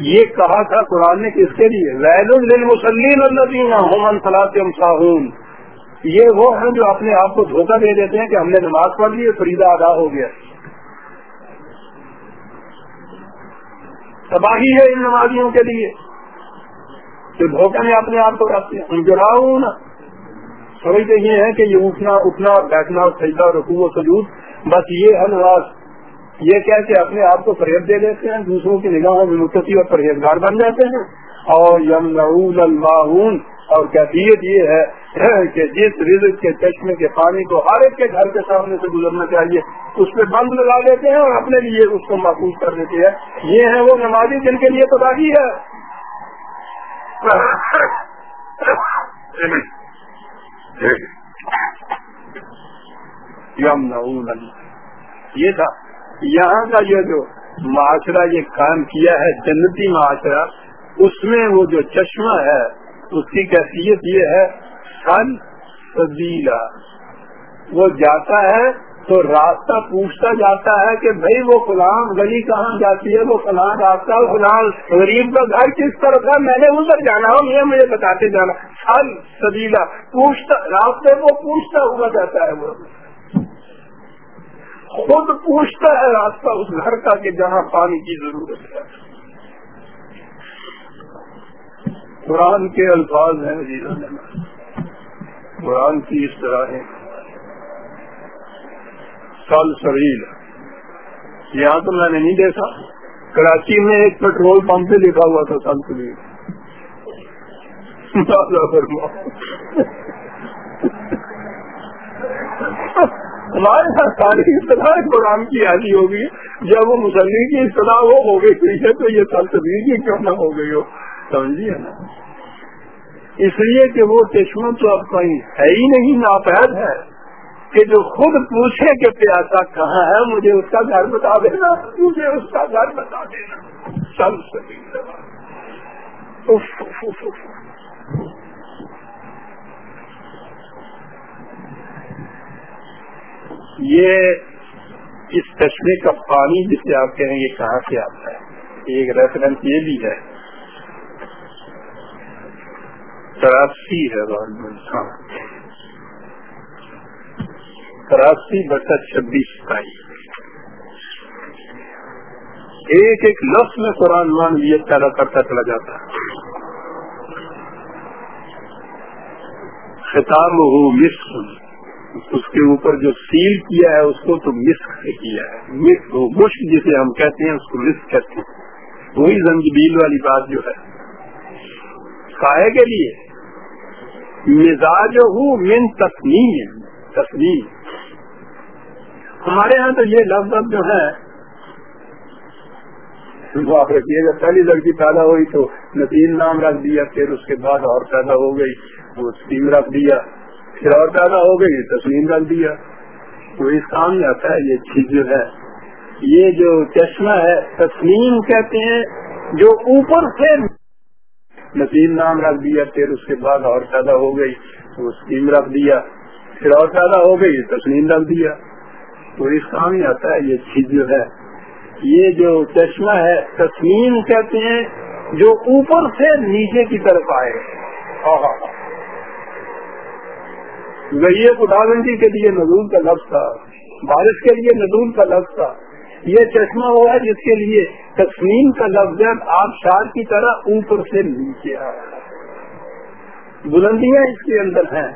یہ کہا تھا قرآن نے کس کے لیے؟ وید المسلیم اللہ یہ وہ ہیں جو اپنے آپ کو دھوکہ دے دیتے ہیں کہ ہم نے نماز پڑھ لی فریدہ ادا ہو گیا۔ تباہی ہے ان نمازیوں کے لیے۔ جو دھوکہ میں اپنے آپ کو رکھتے ہیں، ان سمجھتے یہ ہے کہ یہ اٹھنا اٹھنا، بیٹھنا، سجدہ، رکوع و سجود، بس یہ ہے نماز۔ یہ کہہ کے اپنے آپ کو فریب دے دیتے ہیں، دوسروں کی نگاہوں میں متفی اور پرہیزگار بن جاتے ہیں۔ اور یم الماعون، اور کیفیت یہ ہے کہ جس رزق کے چشمے کے پانی کو ہر ایک کے گھر کے سامنے سے گزرنا چاہیے، اس پہ بند لگا دیتے ہیں اور اپنے لیے اس کو محفوظ کر دیتے ہیں۔ یہ ہے وہ نمازی جن کے لیے تباہی ہے۔ یہ تھا۔ یہاں کا جو جو معاشرہ یہ کام کیا ہے، جنتی معاشرہ، اس میں وہ جو چشمہ ہے، اس کی کیفیت یہ ہے، سن سبیلا۔ وہ جاتا ہے تو راستہ پوچھتا جاتا ہے کہ بھائی وہ فلان گلی کہاں جاتی ہے، وہ فلان راستہ فلان غریب کا گھر کس طرف ہے میں نے ادھر جانا ہوں یہ مجھے بتاتے جانا۔ سن سبیلا، پوچھتا، راستے کو پوچھتا ہوا جاتا ہے وہ۔ خود پوچھتا ہے راستہ اس گھر کا کہ جہاں پانی کی ضرورت ہے۔ قرآن کے الفاظ ہیں جی۔ قرآن کی اس طرح ہے سال سریل۔ یہاں تو میں نے نہیں دیکھا۔ کراچی میں ایک پیٹرول پمپ پہ لکھا ہوا تھا سال سریل۔ ہمارے ساتھ ساری اصطلاح قرآن کی یادی ہوگی جب وہ مسلم کی اصطلاح وہ ہو گئی ہے تو یہ تصویر کی کیوں نہ ہو گئی ہو؟ سمجھیے نا؟ اس لیے کہ وہ چشمہ تو اب کہیں ہے ہی نہیں، ناپید ہے۔ کہ جو خود پوچھے کہ پیاسا کہاں ہے، مجھے اس کا گھر بتا دینا، مجھے اس کا گھر بتا دینا۔ سب سبھی یہ اس چشمے کا پانی جسے آپ کہیں یہ کہاں سے آتا ہے ایک ریفرنس یہ بھی ہے۔ تراسی ہے ہاں۔ تراسی بٹا چھبیس ایک ایک لفظ میں قرآن مان یہ پیدا کرتا چلا جاتا ہے۔ خطاب ہو مصر اس کے اوپر جو سیل کیا ہے، اس کو تو مسک سے کیا ہے۔ مشک جسے ہم کہتے ہیں، اس کو مسک کہتے ہیں۔ وہی زنجبیل والی بات جو ہے۔ کائے کے لیے۔ مزاج ہوں من تسنیم۔ تسنیم۔ ہمارے یہاں تو یہ لفظ جو ہے آپ رکھیے گا پہلی لڑکی پیدا ہوئی تو نتین نام رکھ دیا، پھر اس کے بعد اور پیدا ہو گئی، وہ تسلیم رکھ دیا۔ پھر اور پیدا ہو گئی، تسلیم رکھ دیا۔ تو اس کام میں آتا ہے، یہ چیز جو ہے، یہ جو چشمہ ہے، تسلیم کہتے ہیں، جو اوپر سے نتیم نام رکھ دیا، پھر اس کے بعد اور پیدا ہو گئی، تو اسکیم رکھ دیا۔ پھر اور پیدا ہو گئی، تسلیم رکھ دیا۔ تو اس کام میں آتا ہے، یہ چیز جو ہے، یہ جو چشمہ ہے، تسلیم کہتے ہیں، جو اوپر سے نیچے کی طرف آئے۔ خدا گنجی کے لیے نزول کا لفظ تھا، بارش کے لیے نزول کا لفظ تھا۔ یہ چشمہ ہوا ہے جس کے لیے تسلیم کا لفظ آپ شار کی طرح اوپر سے نیچے آ بلندیاں اس کے اندر ہیں۔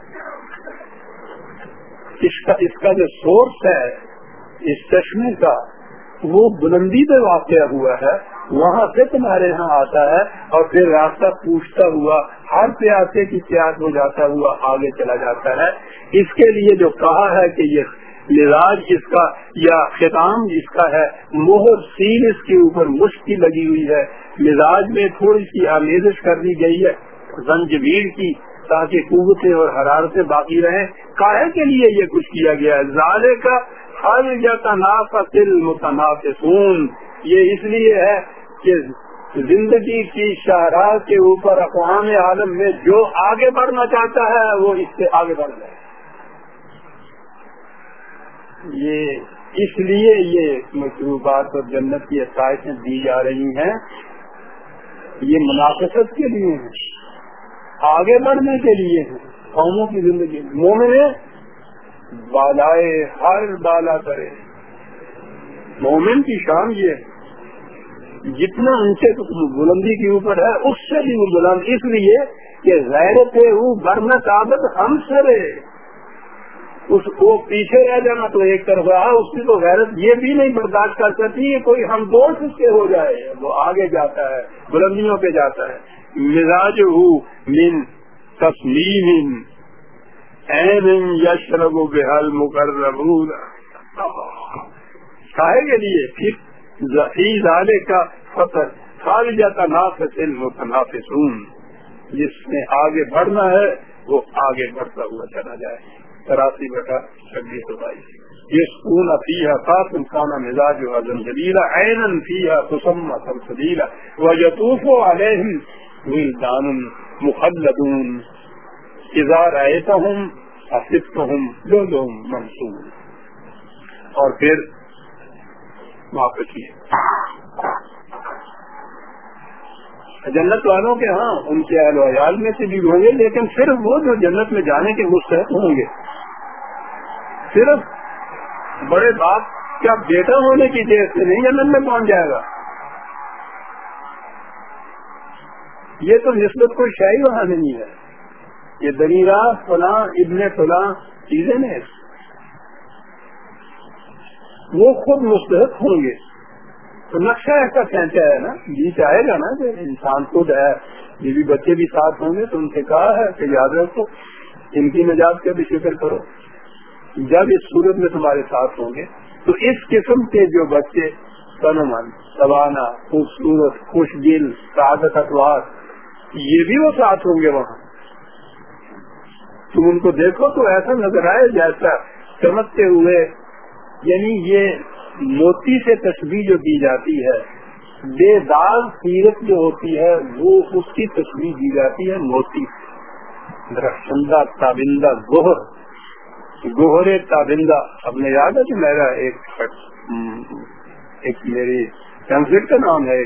اس کا اس کا جو سورس ہے، اس چشمے کا، وہ بلندی پہ واقع ہوا ہے۔ وہاں سے تمہارے یہاں آتا ہے اور پھر راستہ پوچھتا ہوا ہر پیاسے کی پیاس ہو جاتا ہوا آگے چلا جاتا ہے۔ اس کے لیے جو کہا ہے کہ یہ مزاج اس کا یا خطام جس کا ہے، مہر سیل اس کے اوپر مشکل لگی ہوئی ہے۔ مزاج میں تھوڑی سی آمیزش کر دی گئی ہے۔ زنجبیر کی تاکہ قوتیں اور حرارتیں باقی رہیں۔ کاہے کے لیے یہ کچھ کیا گیا ہے؟ زالے کا ہر یا تناف متناف یہ اس لیے ہے کہ زندگی کی شاہراہ کے اوپر اقوام عالم میں جو آگے بڑھنا چاہتا ہے، وہ اس سے آگے بڑھ جائے۔ یہ اس لیے یہ مشروبات اور جنت کی عقائدیں دی جا رہی ہیں۔ یہ منافقت کے لیے ہیں۔ آگے بڑھنے کے لیے ہیں۔ قوموں کی زندگی مومن بالائے ہر بالا کرے۔ مومن کی شان یہ جتنا اونچے بلندی کے اوپر ہے، اس سے بھی وہ بلند اس لیے کہ غیرت وہ برنا عادت ہم سرے اس کو پیچھے رہ جانا تو ایک طرف رہا اس کی تو غیرت یہ بھی نہیں برداشت کر سکتی کہ کوئی ہم دوست اس کے ہو جائے۔ وہ آگے جاتا ہے، بلندیوں پہ جاتا ہے۔ مزاج ہو من تسلیم۔ یشرب بحل مقرر کے لیے۔ پھر کا فصل خالی جاتا نافذ جس میں آگے بڑھنا ہے، وہ آگے بڑھتا ہوا چلا جائے۔ تراسی بٹا چھبیس بائیس یہ سکون فیحا خاص انسان مزاج و حضم جلیلا عین فیحا خسم سلسلیلا و یتوف و علیہم ولدان مخلدون۔ اذا رأیتہم اصفتہم لولہم منصور۔ اور پھر واپس یہ جنت والوں کے ہاں ان کے اہل ویال میں سے بھی ہوں گے لیکن صرف وہ جو جنت میں جانے کے مستحق ہوں گے۔ صرف بڑے باپ کیا بیٹا ہونے کی دیر سے نہیں جنت میں پہنچ جائے گا؟ یہ تو نسبت کوئی شاہی وہاں نہیں ہے۔ یہ دریرا فلاں، ابن فلاں چیزیں نہیں وہ خود مستحق ہوں گے۔ تو نقشہ ایسا کھینچا ہے نا، یہ چاہے گا نا کہ انسان خود ہے، یہ بھی بچے بھی ساتھ ہوں گے تو ان سے کہا ہے کہ یاد رکھو، ان کی نجات کا بھی فکر کرو۔ جب اس صورت میں تمہارے ساتھ ہوں گے، تو اس قسم کے جو بچے تنمن سوانا خوبصورت، خوش دل، سعادت اتوار، یہ بھی وہ ساتھ ہوں گے وہاں۔ تم ان کو دیکھو تو ایسا نظر آئے جیسا چمکتے ہوئے یعنی یہ موتی سے تصویر جو دی جاتی ہے، بے داغ سیرت جو ہوتی ہے، وہ اس کی تصویر دی جاتی ہے موتی درخشندہ، تابندہ، گوہر۔ گوہر تابندہ۔ اب نے یاد ہے کہ میرا ایک ایک میری کنسٹ کا نام ہے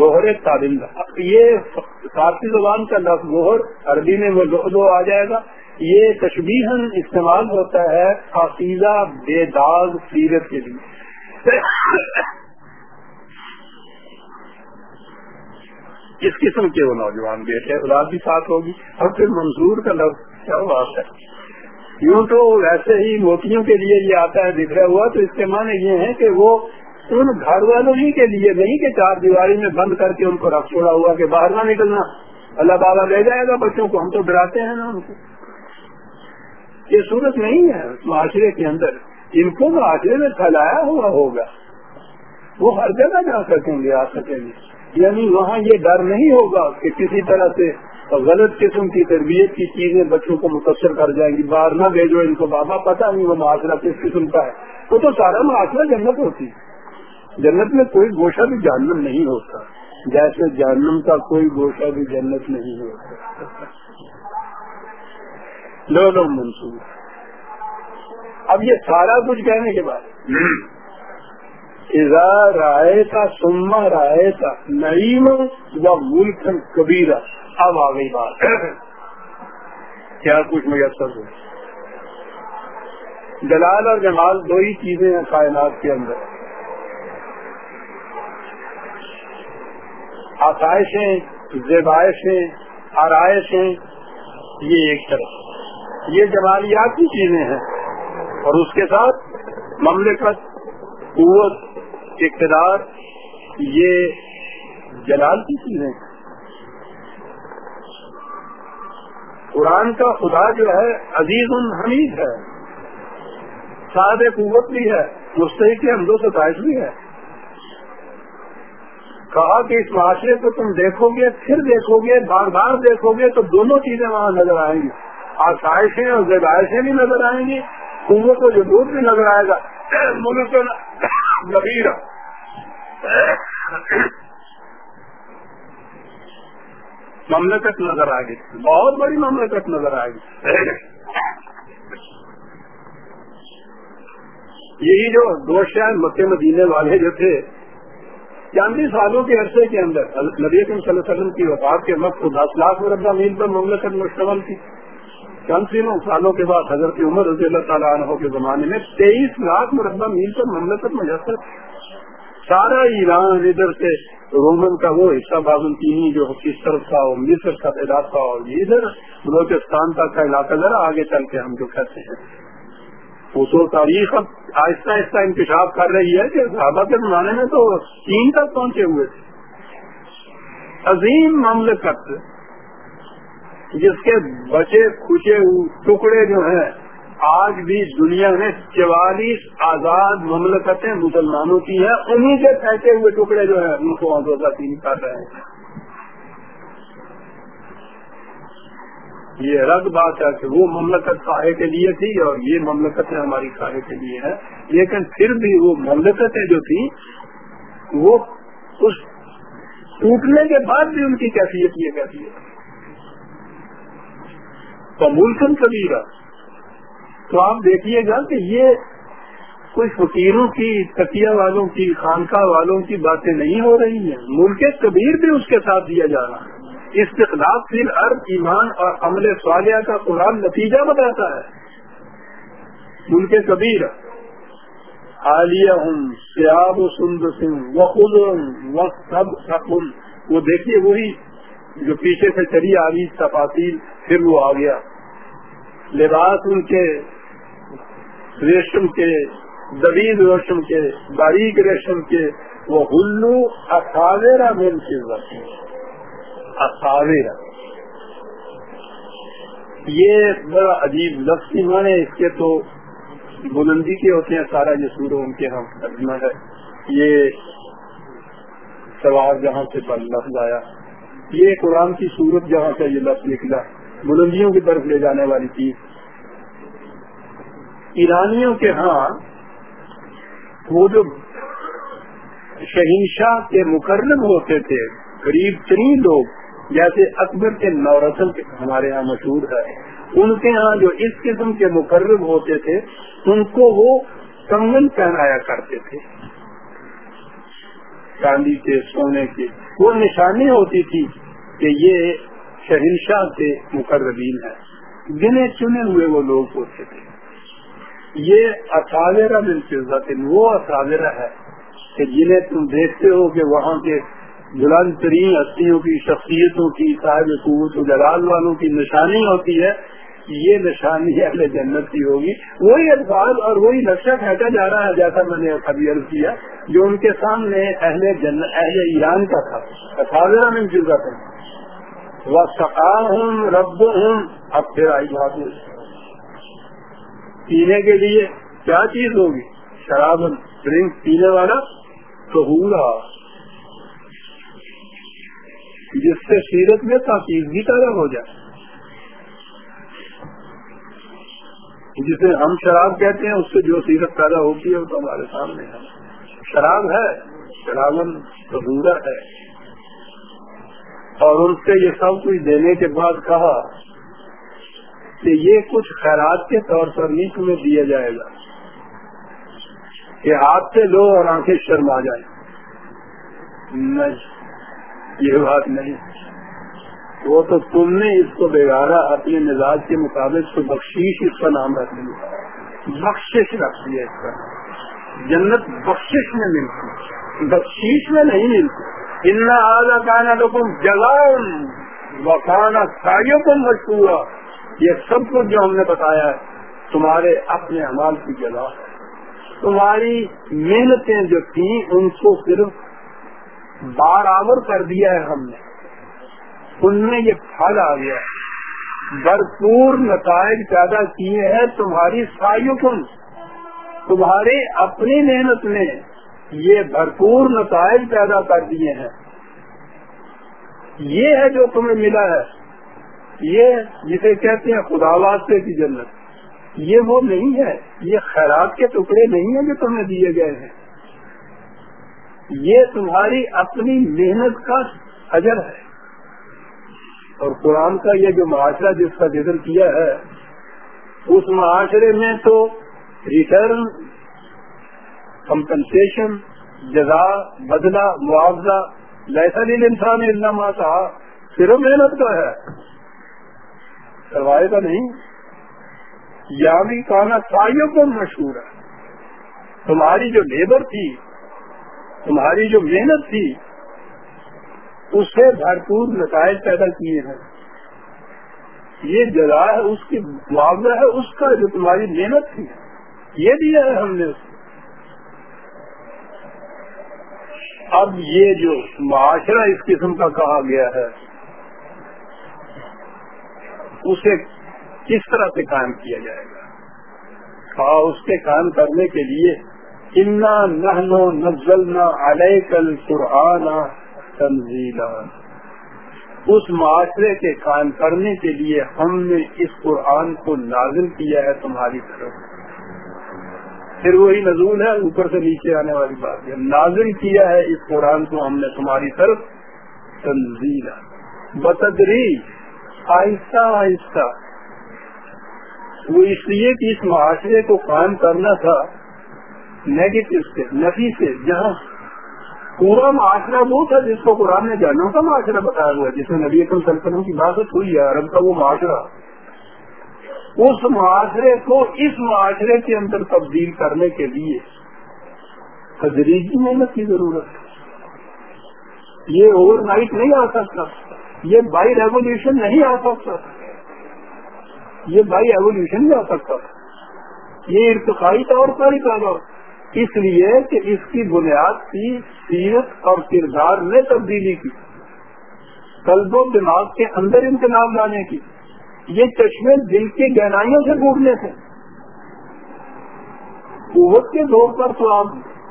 گوہر تابندہ۔ یہ فارسی زبان کا لفظ گوہر، عربی میں وہ دو آ جائے گا۔ یہ تشبیہن استعمال ہوتا ہے حافظہ بے داغ سیرت کے لیے۔ اس قسم کے وہ نوجوان بیٹے اولاد بھی ساتھ ہوگی۔ اور پھر منظور کا لفظ کیا بات ہے؟ یوں تو ویسے ہی موتیوں کے لیے یہ آتا ہے بکھرا ہوا۔ تو اس کے معنی یہ ہے کہ وہ ان گھر والوں ہی کے لیے نہیں کہ چار دیواری میں بند کر کے ان کو رکھ چھوڑا ہوا کہ باہر نہ نکلنا۔ اللہ تعالیٰ لے جائے گا بچوں کو، ہم تو ڈراتے ہیں نا ان کو۔ یہ صورت نہیں ہے معاشرے کے اندر۔ ان کو معاشرے میں پھیلایا ہوا ہوگا۔ وہ ہر جگہ جا سکیں گے، آ سکیں گے۔ یعنی وہاں یہ ڈر نہیں ہوگا کہ کسی طرح سے غلط قسم کی تربیت کی چیزیں بچوں کو متاثر کر جائیں گی۔ باہر نہ بھیجو ان کو۔ بابا پتا نہیں وہ معاشرہ کس قسم کا ہے۔ وہ تو سارا معاشرہ جنت ہوتی ہے۔ جنت میں کوئی گوشہ بھی جہنم نہیں ہوتا۔ جیسے جہنم کا کوئی گوشہ بھی جنت نہیں ہوتا۔ لو لو منصوبہ اب یہ سارا کچھ کہنے کے بعد۔ رائے تھا سما رائے تھا نعیم و ملک کبیرہ اب آ گئی بات۔ کیا کچھ میسر ہو جلال اور جمال دو ہی چیزیں ہیں کائنات کے اندر۔ آسائشیں زیبائشیں آرائشیں یہ ایک طرف۔ یہ جمالیاتی چیزیں ہیں۔ اور اس کے ساتھ مملکت، قوت، اقتدار، یہ جلال کی چیزیں قرآن کا خدا جو ہے، عزیز الحمید ہے۔ ساد قوت بھی ہے، مستحق کے اندو ستائش بھی ہے۔ کہا کہ اس معاشرے کو تم دیکھو گے، پھر دیکھو گے، بار بار دیکھو گے تو دونوں چیزیں وہاں نظر آئیں گی۔ آسائشیں اور زیبائشیں بھی نظر آئیں گی قوت و جدود بھی نظر آئے گا۔ ملک نبیر۔ مملکت نظر آئے گی۔ بہت بڑی مملکت نظر آئے گی۔ یہی جو دو شہر مکے مدینے والے جو تھے، چاندی سالوں کے عرصے کے اندر نبی صلی اللہ علیہ وسلم کی وفات کے وقت، دس لاکھ مربع میل پر مملکت مشتمل تھی۔ چند تینوں سالوں کے بعد حضرت عمر رضی اللہ تعالیٰ عنہ کے زمانے میں تیئیس لاکھ مربع میل پر مملکت میسر سارا ایران ادھر سے رومن کا وہ حصہ بابنطینی جو کس طرف کا ہو مصر کا علاقہ ہو ادھر بلوچستان تک کا علاقہ ذرا آگے چل کے ہم جو کہتے ہیں۔ وہ تو تاریخ اب آہستہ آہستہ انکشاف کر رہی ہے کہ صحابہ کے زمانے میں تو چین تک پہنچے ہوئے۔ تھے عظیم مملکت جس کے بچے خوشے ٹکڑے جو ہیں، آج بھی دنیا میں چوالیس آزاد مملکتیں مسلمانوں کی ہیں۔ انہیں سے پھینکے ہوئے ٹکڑے جو ہیں، ان کو آزادہ تین کر رہے ہیں۔ یہ رد بات ہے کہ وہ مملکت کاہے کے لیے تھی اور یہ مملکتیں ہماری کاہے کے لیے ہیں۔ لیکن پھر بھی وہ مملکتیں جو تھی وہ اس ٹوٹنے کے بعد بھی ان کی کیفیت یہ کیفیت ملکن کبیرہ تو آپ دیکھیے گا کہ یہ کوئی فقیروں کی تکیا والوں کی، خانقاہ والوں کی باتیں نہیں ہو رہی ہیں۔ ملک کبیر بھی اس کے ساتھ دیا جا رہا ہے۔ استخلاف فی ارب ایمان اور عمل صالحہ کا قرآن نتیجہ بتاتا ہے۔ ملک کبیر عالیہ ہوں سیاب و سند سنگھ و سب وہ دیکھیے وہی جو پیچھے سے چلی آ رہی تفاصیل، پھر وہ آ گیا۔ لباس ان کے ریشم کے دوید ریشم کے، باریک ریشم کے، وہ ہلو اخاویرا مل کے اخاویرا یہ بڑا عجیب لفظ مانے اس کے تو بلندی کے ہوتے ہیں، سارا یہ سورو ان کے ہاں ہم ترجمہ ہے۔ یہ سوال جہاں سے لفظ آیا۔ یہ قرآن کی صورت جہاں سے یہ لفظ نکلا۔ بلندیوں کی طرف لے جانے والی چیز۔ ایرانیوں کے ہاں وہ جو شہنشاہ کے مقرر ہوتے تھے۔ قریب ترین لوگ جیسے اکبر کے نورسل ہمارے یہاں مشہور ہے ان کے ہاں جو اس قسم کے مقرر ہوتے تھے، ان کو وہ کنگن پہنایا کرتے تھے۔ چاندی کے سونے کے وہ نشانی ہوتی تھی کہ یہ شہنشاہ کے مقربین ہے گنے چنے ہوئے وہ لوگ ہوتے تھے۔ یہ اصاویرہ ملتے وہ اصاویرہ ہے کہ جنہیں تم دیکھتے ہو کہ وہاں کے بلند ترین ہستیوں کی، شخصیتوں کی، صاحب قوت و جلال والوں کی نشانی ہوتی ہے، یہ نشانی اہل جنت کی ہوگی۔ وہی الفاظ اور وہی نقشہ پھینکا جا رہا ہے، جیسا میں نے ابھی عرض کیا، جو ان کے سامنے اہل جنت اہل ایران کا تھا۔ اصاویرہ میں وہ سکا ہوں رب ہوں اب پھر آئی بات پینے کے لیے کیا چیز ہوگی؟ شراب، ڈرنک پینے والا تو جس سے سیرت میں بھی پیدا ہو جائے۔ جسے ہم شراب کہتے ہیں، اس سے جو سیرت پیدا ہوتی ہے، وہ تو ہمارے سامنے ہے۔ شراب ہے شرابن تو ہے۔ اور ان سے یہ سب کچھ دینے کے بعد کہا کہ یہ کچھ خیرات کے طور پر نہیں تمہیں دیا جائے گا کہ ہاتھ سے لو اور آنکھیں شرما جائیں۔ نہیں، یہ بات نہیں۔ وہ تو تم نے اس کو بگاڑا، اپنے مزاج کے مطابق تو بخشیش اس کا نام رکھ دیا۔ بخشش رکھ دیا اس کا۔ جنت بخشش میں ملتی بخشیش میں نہیں ملتی۔ ان آزا کانا تو تم جلان وکانا ساڑیوں کو مشہور یہ سب کچھ جو ہم نے بتایا ہے، تمہارے اپنے امال کی جگہ تمہاری محنتیں جو تھیں، ان کو صرف برابر کر دیا ہے ہم نے۔ ان میں یہ پھل آ گیا۔ بھرپور نتائج پیدا کیے ہیں تمہاری سایوں کن تمہاری اپنی محنت نے۔ یہ بھرپور نتائج پیدا کر دیے ہیں۔ یہ ہے جو تمہیں ملا ہے۔ یہ جسے کہتے ہیں خدا واسطے کی جنت۔ یہ وہ نہیں ہے۔ یہ خیرات کے ٹکڑے نہیں ہیں جو تمہیں دیے گئے ہیں۔ یہ تمہاری اپنی محنت کا اجر ہے۔ اور قرآن کا یہ جو معاشرہ جس کا ذکر کیا ہے، اس معاشرے میں تو ریٹرن کمپنسیشن جزا بدلہ معاوضہ لہسا دل انسان علم آتا صرف محنت کا ہے کروائے کا نہیں یا بھی کہنا سائیوں کو مشہور ہے تمہاری جو لیبر تھی تمہاری جو محنت تھی اس سے بھرپور نتائج پیدا کیے ہیں یہ جگہ ہے اس کی معاوضہ ہے اس کا جو تمہاری محنت تھی یہ دیا ہے ہم نے اس کو اب یہ جو معاشرہ اس قسم کا کہا گیا ہے، اسے کس طرح سے قائم کیا جائے گا؟ ہاں، اس کے قائم کرنے کے لیے انا نہنو نزلنا علیہ کل قرآن تنزیلا اس معاشرے کے قائم کرنے کے لیے ہم نے اس قرآن کو نازل کیا ہے تمہاری طرف۔ پھر وہی نزول ہے، اوپر سے نیچے آنے والی بات۔ ہے نازل کیا ہے اس قرآن کو ہم نے تمہاری طرف تنزیلا بتدری آہستہ آہستہ۔ وہ اس لیے کہ اس معاشرے کو قائم کرنا تھا نیگیٹو سے، نفی سے، جہاں پورا معاشرہ وہ تھا جس کو قرآن نے جانوں کا معاشرہ بتایا ہوا جس میں نبی اکم سلطنوں کی بات ہوئی ہے عرب کا وہ معاشرہ۔ اس معاشرے کو اس معاشرے کے اندر تبدیل کرنے کے لیے تدریجی محنت کی ضرورت ہے۔ یہ اوور نائٹ نہیں آ سکتا، یہ بائی ریولیوشن نہیں آ سکتا، یہ بائی ایولیوشن نہیں آ سکتا۔ یہ ارتقائی طور پر ہی پیدا اس لیے کہ اس کی بنیاد کی سیرت اور کردار نے تبدیلی کی قلب و دماغ کے اندر انقلاب لانے کی۔ یہ چشمے دل کے گہرائیوں سے ڈوبنے تھے قوت کے طور پر تو آپ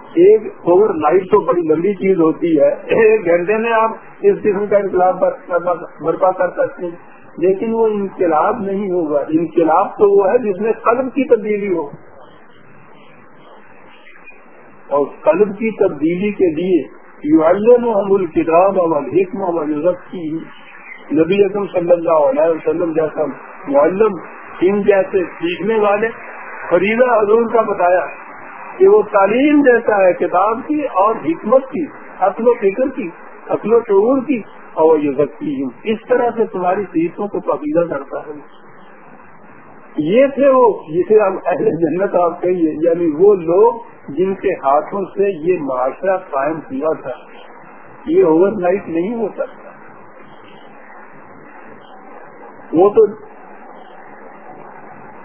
ایک اوور نائٹ تو بڑی لمبی چیز ہوتی ہے۔ ایک گھنٹے میں آپ اس قسم کا انقلاب برپا کر سکتے ہیں۔ لیکن وہ انقلاب نہیں ہوگا۔ انقلاب تو وہ ہے جس میں قلب کی تبدیلی ہو۔ اور قلب کی تبدیلی کے لیے یو الم الکتاب اور حکم اور کی نبی اعظم صلی اللہ علیہ وسلم جیسا معلم، ان جیسے سیکھنے والے، فریضہ حضور کا بتایا کہ وہ تعلیم دیتا ہے کتاب کی اور حکمت کی اصل و فکر کی اصل و شعور کی، اور یہ وقتی ہوں۔ اس طرح سے تمہاری سیٹوں کو پابیدہ کرتا ہے۔ یہ تھے وہ جسے ہم اہل جنت آپ کہیے یعنی وہ لوگ جن کے ہاتھوں سے یہ معاشرہ قائم ہوا تھا۔ یہ اوور نائٹ نہیں ہو سکتا۔ وہ تو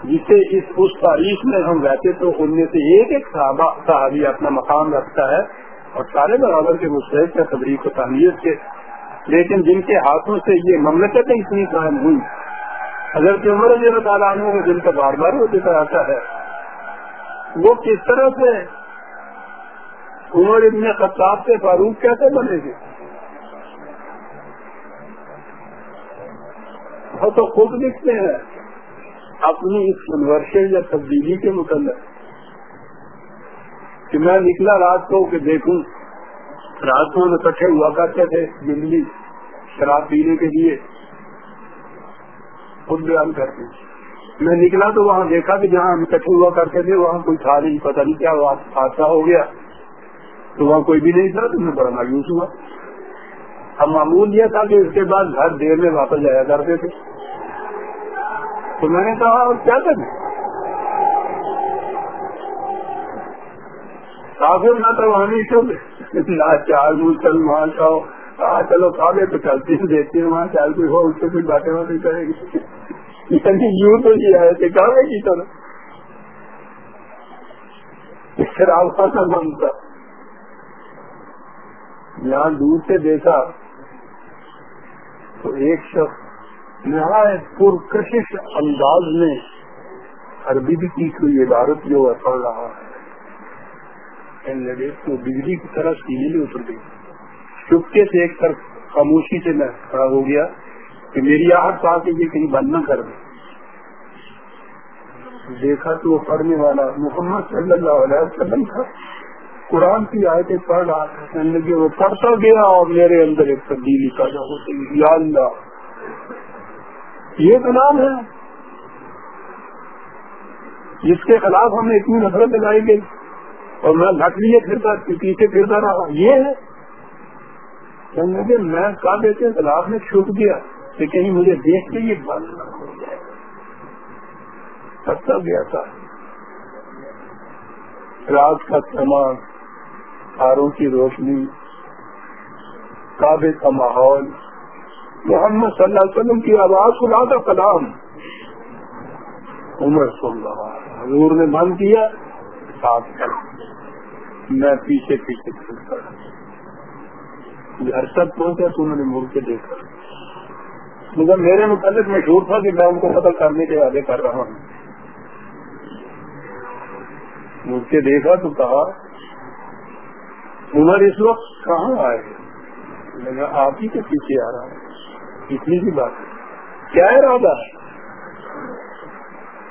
جسے اس اس تاریخ میں ہم رہتے تو ان میں سے ایک ایک صحابہ صحابی اپنا مقام رکھتا ہے اور سارے برابر کے مستحق ہے تبریک و تعمیر کے۔ لیکن جن کے ہاتھوں سے یہ مملکتیں اتنی قائم ہوئی حضرت عمر عمر تعالیٰ عنہ کو جن کا بار بار وہ دیتا آتا ہے۔ وہ کس طرح سے عمر ابن خطاب سے فاروق کیسے بنے گے؟ وہ تو خود لکھتے ہیں۔ اپنی اس کنورشن یا تبدیلی کے متعلق۔ کہ میں نکلا رات کو کہ دیکھوں، رات کو اکٹھے ہوا کرتے تھے دلی شراب پینے کے لیے۔ خود بیان کرتے میں نکلا تو وہاں دیکھا کہ جہاں ہم اکٹھے ہوا کرتے تھے، وہاں کوئی تھا نہیں پتا نہیں کیا حادثہ ہو گیا۔ تو وہاں کوئی بھی نہیں تھا، تو میں بڑا مایوس ہوا۔ اب معمول یہ تھا کہ اس کے بعد گھر دیر میں واپس جایا کرتے تھے۔ تو میں نے کہا، اور کیا کریں؟ کافر نہ تو وہاں نہیں چل نہ چار مسلمان کا ہاں چلو کھانے تو چلتے ہی دیکھتے ہیں وہاں۔ چال کوئی ہو اس سے کوئی باتیں باتیں کرے گی۔ یعنی یوں تو یہ آئے تھے کہاں کی طرح۔ شراب کا بنتا یہاں دور سے دیکھا۔ تو ایک شخص نہایت پرکشش انداز میں عربی بھی کی کوئی عبارت جو پڑ رہا ہے۔ تو بجلی کی طرح سینے میں اتر گئی۔ چپکے سے ایک طرف خاموشی سے میں کھڑا ہو گیا کہ میری آہٹ پا کے یہ کہیں بند نہ کر دے۔ دیکھا تو وہ پڑھنے والا محمد صلی اللہ علیہ وسلم تھا۔ قرآن کی آیتیں پڑھ رہا تھا کہنے لگے وہ پڑھتا گیا اور میرے اندر ایک تبدیلی پیدا ہوتی یا اللہ، یہ تو نام ہے۔ جس کے خلاف ہمیں اتنی نفرت لگائی گئی۔ اور میں لٹ لیے پھرتا پیچھے پھرتا رہا یہ ہے۔ مجھے میں کعبے کے خلاف میں چھوٹ گیا کہ کہیں مجھے دیکھ کے یہ بند نہ ہو جائے۔ تھکتا گیا تھا۔ رات کا سامان۔ تاروں کی روشنی کعبے کا ماحول۔ محمد صلی اللہ علیہ وسلم کی آواز سنا تھا کلام۔ عمر سن رہا حضور نے من کیا، ساتھ کر۔ میں پیچھے پیچھے چلتا گھر تک پہنچا تو انہوں نے مڑ کے دیکھا۔ مگر میرے متعلق مشہور تھا کہ میں ان کو قتل کرنے کے وعدے کر رہا ہوں۔ مڑ کے دیکھا تو کہا عمر اس وقت کہاں آئے؟ میں آپ ہی کے پیچھے آ رہا ہوں۔ اتنی سی بات کیا ارادہ ہے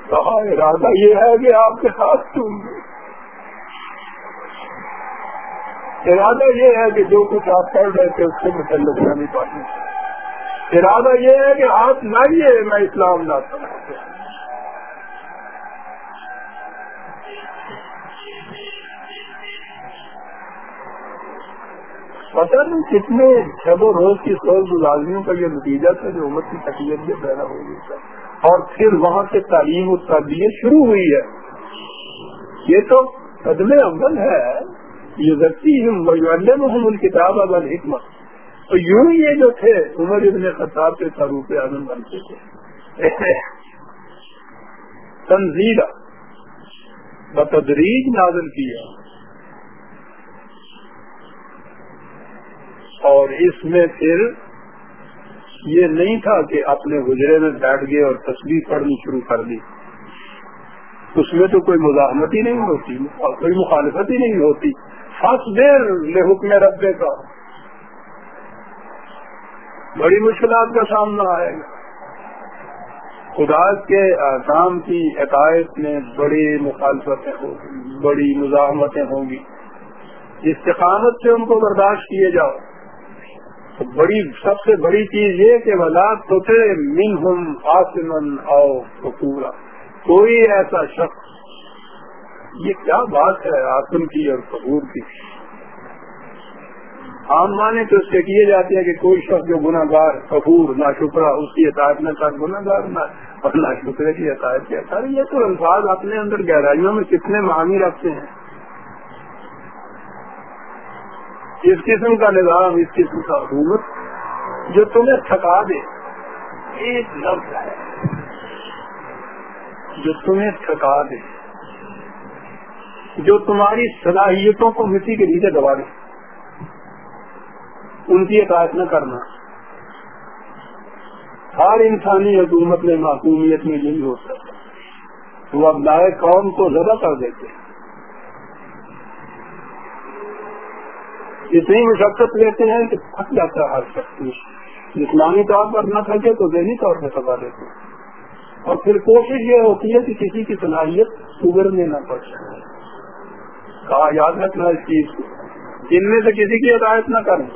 کہا ارادہ یہ ہے کہ آپ کے ہاتھ تم۔ ارادہ یہ ہے کہ جو کچھ آپ پڑھ رہے تھے، اس سے متعلق نہیں پاتے ارادہ یہ ہے کہ آپ لائیے میں اسلام لاتا ہوں۔ پتہ نہیں کتنے شب و روز کی سوچ ملازموں کا یہ نتیجہ تھا جو امت کی تقریب سے پیدا ہو گئی تھا۔ اور پھر وہاں سے تعلیم اور تربیت شروع ہوئی ہے۔ یہ تو قدم اول ہے۔ یہ ذکی محمد کتاب ابل حکمت تو یوں یہ جو تھے، عمر ابن خطاب کے سروپ اعظم بنتے تھے۔ تنظیر بتدریج نازل کیا۔ اور اس میں پھر یہ نہیں تھا کہ اپنے گزرے میں بیٹھ گئے اور تصویر پڑھنی شروع کر دی۔ اس میں تو کوئی مزاحمت ہی نہیں ہوتی، اور کوئی مخالفت ہی نہیں ہوتی۔ فس دیر لے حکم ربے کا۔ بڑی مشکلات کا سامنا آئے۔ گا خدا کے احکام کی عقائد میں بڑی مخالفتیں ہوگی بڑی مزاحمتیں ہوں گی۔ استقامت سے ان کو برداشت کیے جاؤ۔ بڑی سب سے بڑی چیز یہ کہ ولاد تو تھے من ہم آسمن او پورا کوئی ایسا شخص یہ کیا بات ہے آسم کی اور قبور کی؟ عام مانے تو اس سے کیے جاتے ہیں کہ کوئی شخص جو گناہ گار کپور نہ شکرا اس کی عطایت میں کر گناہ گار نہ اور نہ شکرے کی عطایت کیا سر یہ تو الفاظ اپنے اندر گہرائیوں میں کتنے معانی رکھتے ہیں۔ اس قسم کا نظام، اس قسم کا حکومت جو تمہیں تھکا دے۔ ایک لفظ ہے۔ جو تمہیں تھکا دے۔ جو تمہاری صلاحیتوں کو مٹی کے نیچے دبا دے۔ ان کی عقائد نہ کرنا۔ ہر انسانی حکومت میں معقومیت میں یہی ہوتا ہے وہ اب نئے قوم کو زیادہ کر دیتے ہیں۔ اتنی مشقت لیتے ہیں کہ تھک جاتا ہے ہر شخص جسمانی طور پر نہ تھکے تو ذہنی طور پر تھکا دیتے اور پھر کوشش یہ ہوتی ہے کہ کسی کی صلاحیت ابھرنے نہ پڑ کہا، یاد رکھنا اس چیز کو۔ جن میں سے کسی کی ہدایت نہ کریں۔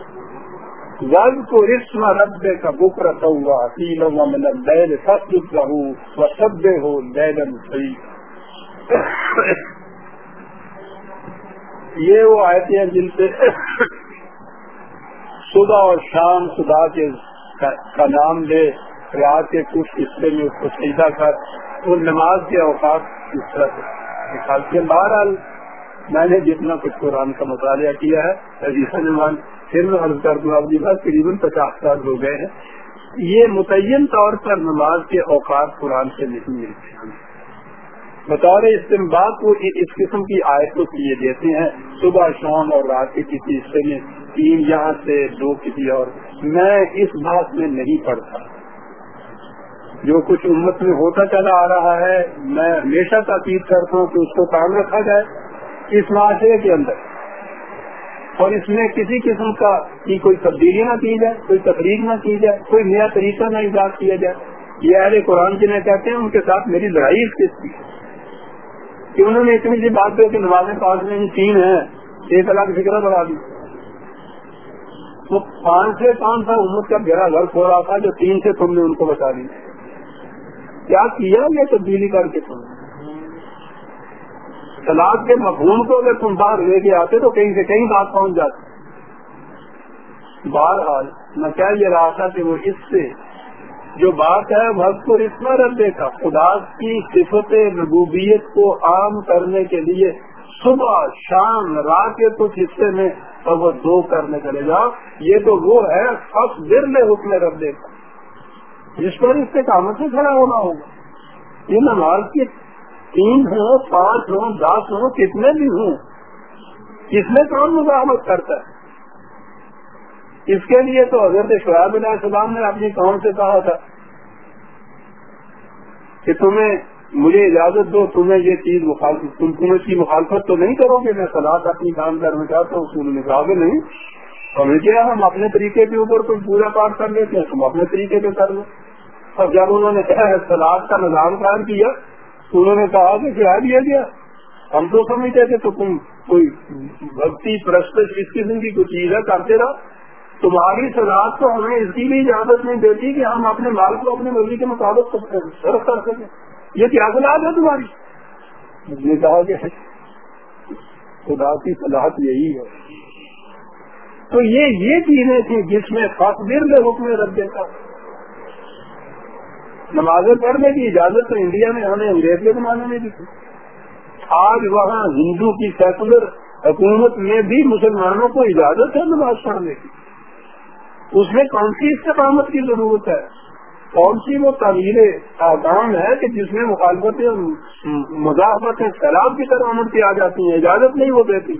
ورد کو رسم رب کا بک رکھا ہوا تین بیل سب رہو وہ سب ہو بیل صحیح یہ وہ آئے ہیں جن سے صبح اور شام خدا کے کا نام لے، رات کے کچھ حصے میں اس کو سیدھا کر اور نماز کے اوقات اس طرح سے کے۔ بہرحال میں نے جتنا کچھ قرآن کا مطالعہ کیا ہے پھر میں عرض کر دوں اپنی بات قریباً پچاس سال ہو گئے ہیں۔ یہ متعین طور پر نماز کے اوقات قرآن سے نہیں ملتے۔ ہیں بطور استعمال کو اس قسم کی آیتوں کے لیے دیتے ہیں، صبح، شام اور رات کے کسی حصے میں تین یہاں سے دو کسی اور۔ میں اس بات میں نہیں پڑھتا۔ جو کچھ امت میں ہوتا چلا آ رہا ہے، میں ہمیشہ تاکید کرتا ہوں کہ اس کو کام رکھا جائے۔ اس معاشرے کے اندر۔ اور اس میں کسی قسم کا کی کوئی تبدیلی نہ کی جائے، کوئی تقریب نہ کی جائے، کوئی نیا طریقہ نہ ایجاد کیا جائے۔ یہ اہل قرآن جنہیں کہتے ہیں، ان کے ساتھ میری لڑائی اس قسم کی۔ کہ انہوں نے اتنی سی بات کہ نمازیں پانچ میں تین ہیں ایک الگ فکر بڑھا دی وہ پانچ سے پانچ سال امت کا گہرا گھر کھو رہا تھا جو تین سے تم نے ان کو بتا دی کیا کیا یہ تبدیلی کر کے تم؟ سلاد کے مفہوم کو اگر تم باہر لے کے آتے تو کہیں سے کہیں بات پہنچ جاتی۔ بہرحال میں کیا یہ رہا تھا کہ وہ اس سے جو بات ہے وقت کو رسما رکھ دیکھا، خدا کی صفت ربوبیت کو عام کرنے کے لیے صبح، شام، رات کے کچھ حصے میں اور وہ دو کرنے چلے جاؤ۔ یہ تو وہ ہے اب دل میں حکم رکھ دیکھا۔ جس پر اس سے کام سے کھڑا ہونا ہوگا۔ یہ نماز کے تین ہوں پانچ ہوں دس ہوں کتنے بھی ہوں، کس میں کون مزاحمت کرتا ہے؟ اس کے لیے تو حضرت شعیب علیہ السلام نے اپنی قوم سے کہا تھا کہ تمہیں مجھے اجازت دو، تمہیں یہ چیز مخالفت تم تم اس کی مخالفت تو نہیں کرو گے، میں سلاد اپنی کام کرنا چاہتا ہوں انہوں نے کہا کہ نہیں۔ ہمیں کیا ہم اپنے طریقے کے اوپر کوئی پورا پاٹ کر لیتے ہیں، تم اپنے طریقے پہ کر لو۔ اور جب انہوں نے سلاد کا نظام قائم کیا تو انہوں نے کہا کہ کیا دیا گیا ہم تو سمجھتے تھے تو تم کوئی بھکتی پرست اس قسم کی کوئی چیز ہے، کرتے رہو۔ تمہاری سزاد تو ہمیں اس کی بھی اجازت نہیں دیتی کہ ہم اپنے مال کو اپنے مرضی کے مطابق صرف کر سکیں۔ یہ کیا سلاد ہے تمہاری؟ نے کہا کہ خدا کی صلاحت یہی ہے۔ تو یہ یہ چیزیں تھیں جس میں خاصر میں حکم رکھ دیتا نمازیں پڑھنے کی اجازت تو انڈیا میں ہمیں انگریز کے زمانے میں بھی تھی۔ آج وہاں ہندو کی سیکولر حکومت میں بھی مسلمانوں کو اجازت ہے نماز پڑھنے کی۔ اس میں کون سی استقامت کی ضرورت ہے؟ کون سی وہ تعمیر آدام ہے کہ جس میں مخالفت مزاحمت سیلاب کی طرح عمر کی آ جاتی ہیں؟ اجازت نہیں وہ دیتی۔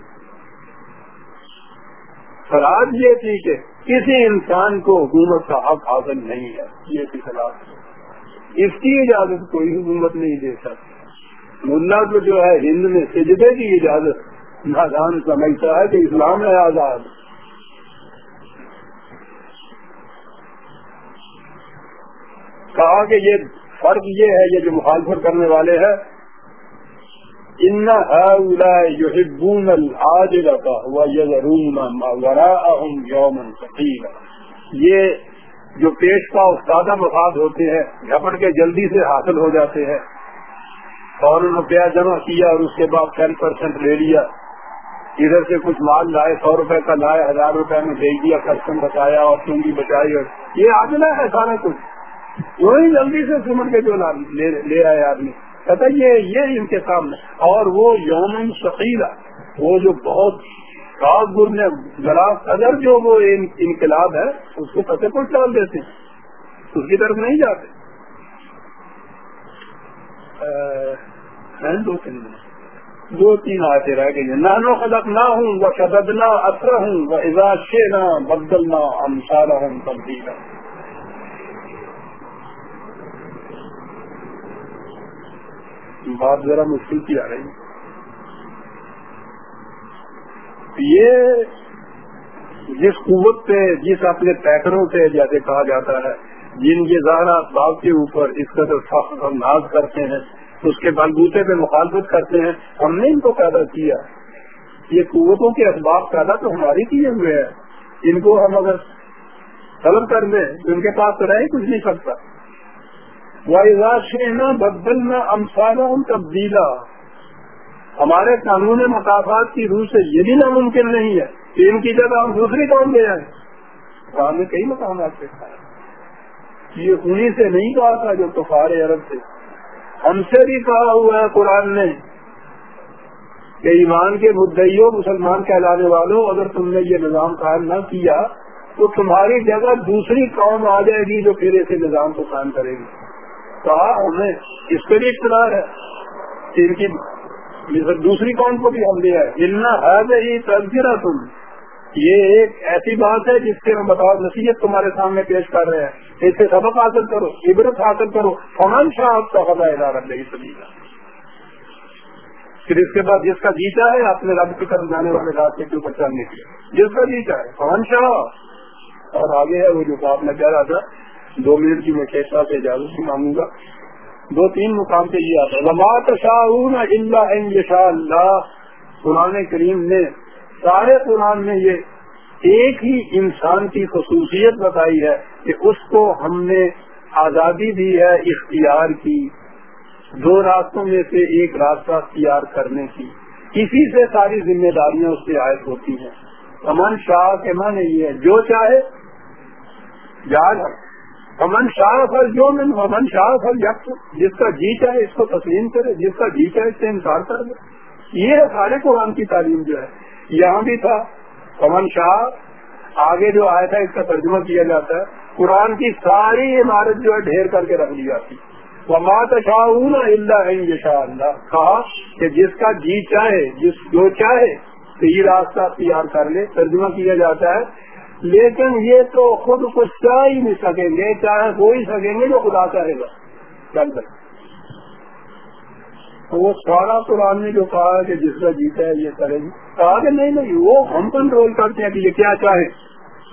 فراج یہ تھی کہ کسی انسان کو حکومت کا حق حاصل نہیں ہے۔ یہ تھی فراج اس کی اجازت کوئی حکومت نہیں دے سکتی۔ ملا کو جو ہے ہند میں سجدے کی اجازت۔ نادان سمجھتا ہے کہ اسلام ہے آزاد۔ کہا کہ یہ فرق یہ ہے، یہ جو مخالفت کرنے والے ہیں ان یحبون العاجلہ ما وراءهم یہ جو پیش کا زیادہ مفاد ہوتے ہیں، جھپٹ کے جلدی سے حاصل ہو جاتے ہیں۔ اور روپیہ جمع کیا اور اس کے بعد ٹین پرسینٹ لے لیا۔ ادھر سے کچھ مال لائے، سو روپے کا لائے، ہزار روپے میں بھیج دیا، کسٹم بچایا اور چونگی بچائی اور یہ آجنا ہے سارا کچھ۔ وہی جلدی سے سمر کے جو لے آئے آدمی۔ کہتا یہ یہ ان کے سامنے۔ اور وہ یوم شقیلا وہ جو بہت خاص گر نے ذرا اگر جو وہ انقلاب ہے، اس کو فتح پر ڈال دیتے ہیں۔ اس کی طرف نہیں جاتے۔ دو تین دو تین آتے رہ گئی نانو خدق نہ ہوں وہ شدد نہ اثر ہوں وہ اعزاز نہ بدل نہ ہم سارا ہوں تبدیل بات ذرا مشکل کی آ رہی یہ جس قوت سے جس اپنے پیکروں سے جیسے کہا جاتا ہے، جن کے زہرا باغ کے اوپر اس قدر ناز کرتے ہیں، اس کے بلبوتے پہ مخالفت کرتے ہیں، ہم نے ان کو پیدا کیا۔ یہ قوتوں کے اسباب پیدا تو ہماری کیے ہوئے ہیں۔ ان کو ہم اگر طلب کر دیں تو ان کے پاس تو رہ کچھ نہیں سکتا۔ واحد بدلنا امسالہ تبدیلا ہمارے قانون مقافات کی روح سے یہ بھی ناممکن نہیں ہے کہ ان کی جگہ ہم دوسری قوم لے آئیں۔ قرآن نے کئی مقامات پہ کھایا یہ انہیں سے نہیں کہا تھا جو کفار عرب سے ہم سے بھی کہا ہوا ہے قرآن نے کہ ایمان کے مدعیوں مسلمان کہلانے والوں، اگر تم نے یہ نظام قائم نہ کیا تو تمہاری جگہ دوسری قوم آ جائے گی جو پھر ایسے نظام کو قائم کرے گی۔ کہا ہمیں اس پہ بھی اقتدار ہے۔ ان کی دوسری قوم کو بھی ہم دیا ہے۔ ہی تذکرہ تم یہ ایک ایسی بات ہے جس سے ہم بتاؤ نصیحت تمہارے سامنے پیش کر رہے ہیں۔ اس سے سبق حاصل کرو عبرت حاصل کرو۔ فمان شاہ آپ کا خدا ادارت نہیں سبھی کا۔ پھر اس کے بعد جس کا جیتا ہے اپنے رب کی طرف جانے والے راستے کے اوپر چلنے کے جس کا جیتا ہے فمن شاہ۔ اور آگے ہے وہ جو آپ نے کہہ رہا تھا دو منٹ کی میں کیسا سے اجازت مانگوں گا۔ دو تین مقام پہ یہ آتا ہے۔ لمات شاہ اللہ قرآن کریم نے سارے قرآن میں یہ ایک ہی انسان کی خصوصیت بتائی ہے کہ اس کو ہم نے آزادی دی ہے اختیار کی۔ دو راستوں میں سے ایک راستہ اختیار کرنے کی۔ کسی سے ساری ذمہ داریاں اس سے عائد ہوتی ہیں۔ امن شاہ کے معنی یہ ہے جو چاہے یاد امن شاہ فل جو من امن شاہ فل یک جس کا جی چاہے اس کو تسلیم کرے، جس کا جی چاہے اس سے انکار کر دے۔ یہ ہے سارے قرآن کی تعلیم جو ہے۔ یہاں بھی تھا امن شاہ آگے جو آیا تھا، اس کا ترجمہ کیا جاتا ہے۔ قرآن کی ساری عمارت جو ہے، ڈھیر کر کے رکھ لی جاتی۔ ومات شاہ اللہ شاء اللہ۔ کہا کہ جس کا جی چاہے، جس جو چاہے تو یہ راستہ اختیار کر لے۔ ترجمہ کیا جاتا ہے لیکن یہ تو خود کچھ چاہ ہی نہیں سکیں گے چاہے ہو ہی سکیں گے جو خدا چاہے گا۔ چل کر وہ سارا قرآن نے جو کہا کہ جس کا جیتا ہے، یہ کرے گی۔ کہا کہ نہیں نہیں، وہ ہم کنٹرول کرتے ہیں کہ یہ کیا چاہے۔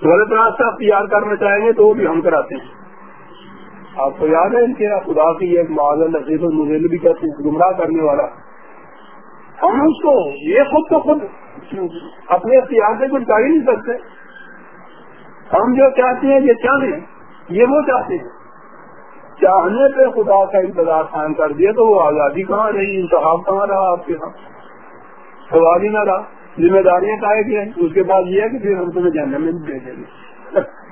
غلط راستہ اختیار کرنا چاہیں گے تو وہ بھی ہم کراتے ہیں۔ آپ کو یاد ہے ان کے خدا کی ایک معذر نصیب المزل بھی کہتے ہیں، گمراہ کرنے والا۔ ہم اس کو یہ خود تو خود اپنے اختیار سے کچھ کر ہی نہیں سکتے۔ ہم جو چاہتے ہیں یہ چاہیں یہ وہ چاہتے ہیں۔ چاہنے پہ خدا کا انتظار قائم کر دیا تو وہ آزادی کہاں رہی؟ انتخاب کہاں رہا آپ کے ساتھ سوال ہی نہ رہا۔ ذمہ داریاں پائے گئے اس کے بعد یہ ہے کہ پھر ہم تمہیں جانے میں دے دیں گے۔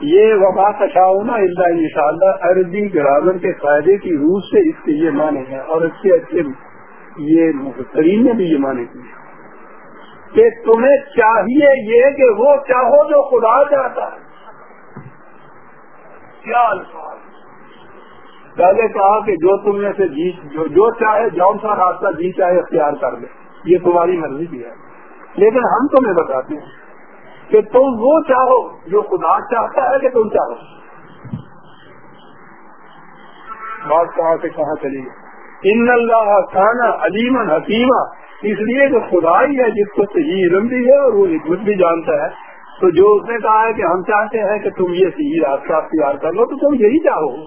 یہ وبا کا ہونا اللہ ان شاء اللہ عربی گرامر کے فائدے کی روح سے اس کے یہ معنی ہے اور اس کے اچھے یہ مخترین نے بھی یہ معنی کی کہ تمہیں چاہیے یہ کہ وہ چاہو جو خدا چاہتا ہے۔ کیا الفاظ؟ پہلے کہا کہ جو تم میں سے جی جو, جو چاہے جون سا راستہ جی چاہے اختیار کر لے۔ یہ تمہاری مرضی بھی ہے۔ لیکن ہم تمہیں بتاتے ہیں کہ تم وہ چاہو جو خدا چاہتا ہے کہ تم چاہو۔ بات کہاں سے کہاں چلی گئی؟ ان اللہ خانہ علیمن حکیمہ۔ اس لیے جو خدا ہی ہے، جس کو صحیح علم بھی ہے اور وہ حکمت بھی جانتا ہے، تو جو اس نے کہا ہے کہ ہم چاہتے ہیں کہ تم یہ صحیح راستہ اختیار کر لو، تو تم یہی چاہو۔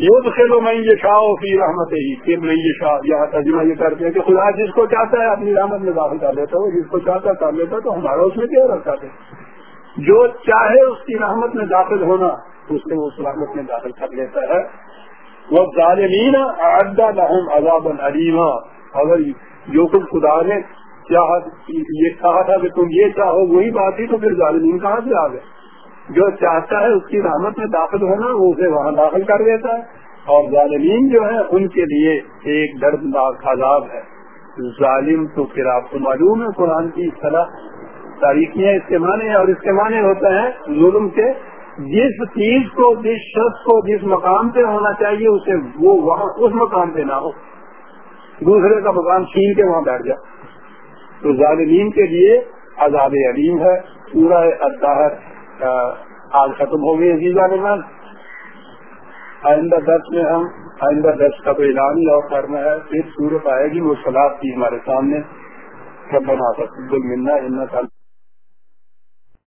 یہ تو کھیلو میں یہ شاہ فی رحمت ہی پھر میں یہ شاہ یہاں ترجمہ یہ کرتے ہیں کہ خدا جس کو چاہتا ہے اپنی رحمت میں داخل کر لیتا ہو جس کو چاہتا ہے کر لیتا تو ہمارا اس میں کیا رکھا تھا جو چاہے اس کی رحمت میں داخل ہونا، اس سے وہ اس رحمت میں داخل کر لیتا ہے۔ وہ ظالمین اڈا لہم عذاب علیما اگر جو کچھ خدا نے یہ کہا تھا کہ تم یہ چاہو، وہی بات تھی، تو پھر ظالمین کہاں سے آ گئے؟ جو چاہتا ہے، اس کی رحمت میں داخل ہونا، وہ اسے وہاں داخل کر دیتا ہے۔ اور ظالمین جو ہے ان کے لیے ایک دردناک عذاب ہے۔ ظالم تو پھر آپ کو معلوم ہے، قرآن کی صلاح، تاریخیاں اس کے معنی اور اس کے معنی ہوتا ہے ظلم کے جس چیز کو، جس شخص کو، جس مقام پہ ہونا چاہیے، اسے وہ وہاں، اس مقام پہ نہ ہو۔ دوسرے کا مقام چھین کے وہاں بیٹھ جائے تو ظالمین کے لیے عذاب علیم ہے۔ پورا اطاہر آج ختم ہو گئی عزیز عالمان آئندہ دس میں ہم، آئندہ دس کا تو اعلان ہی اور کرنا ہے۔ پھر صورت آئے گی، وہ سلاد کی ہمارے سامنے۔ ربنا تقبل منا انك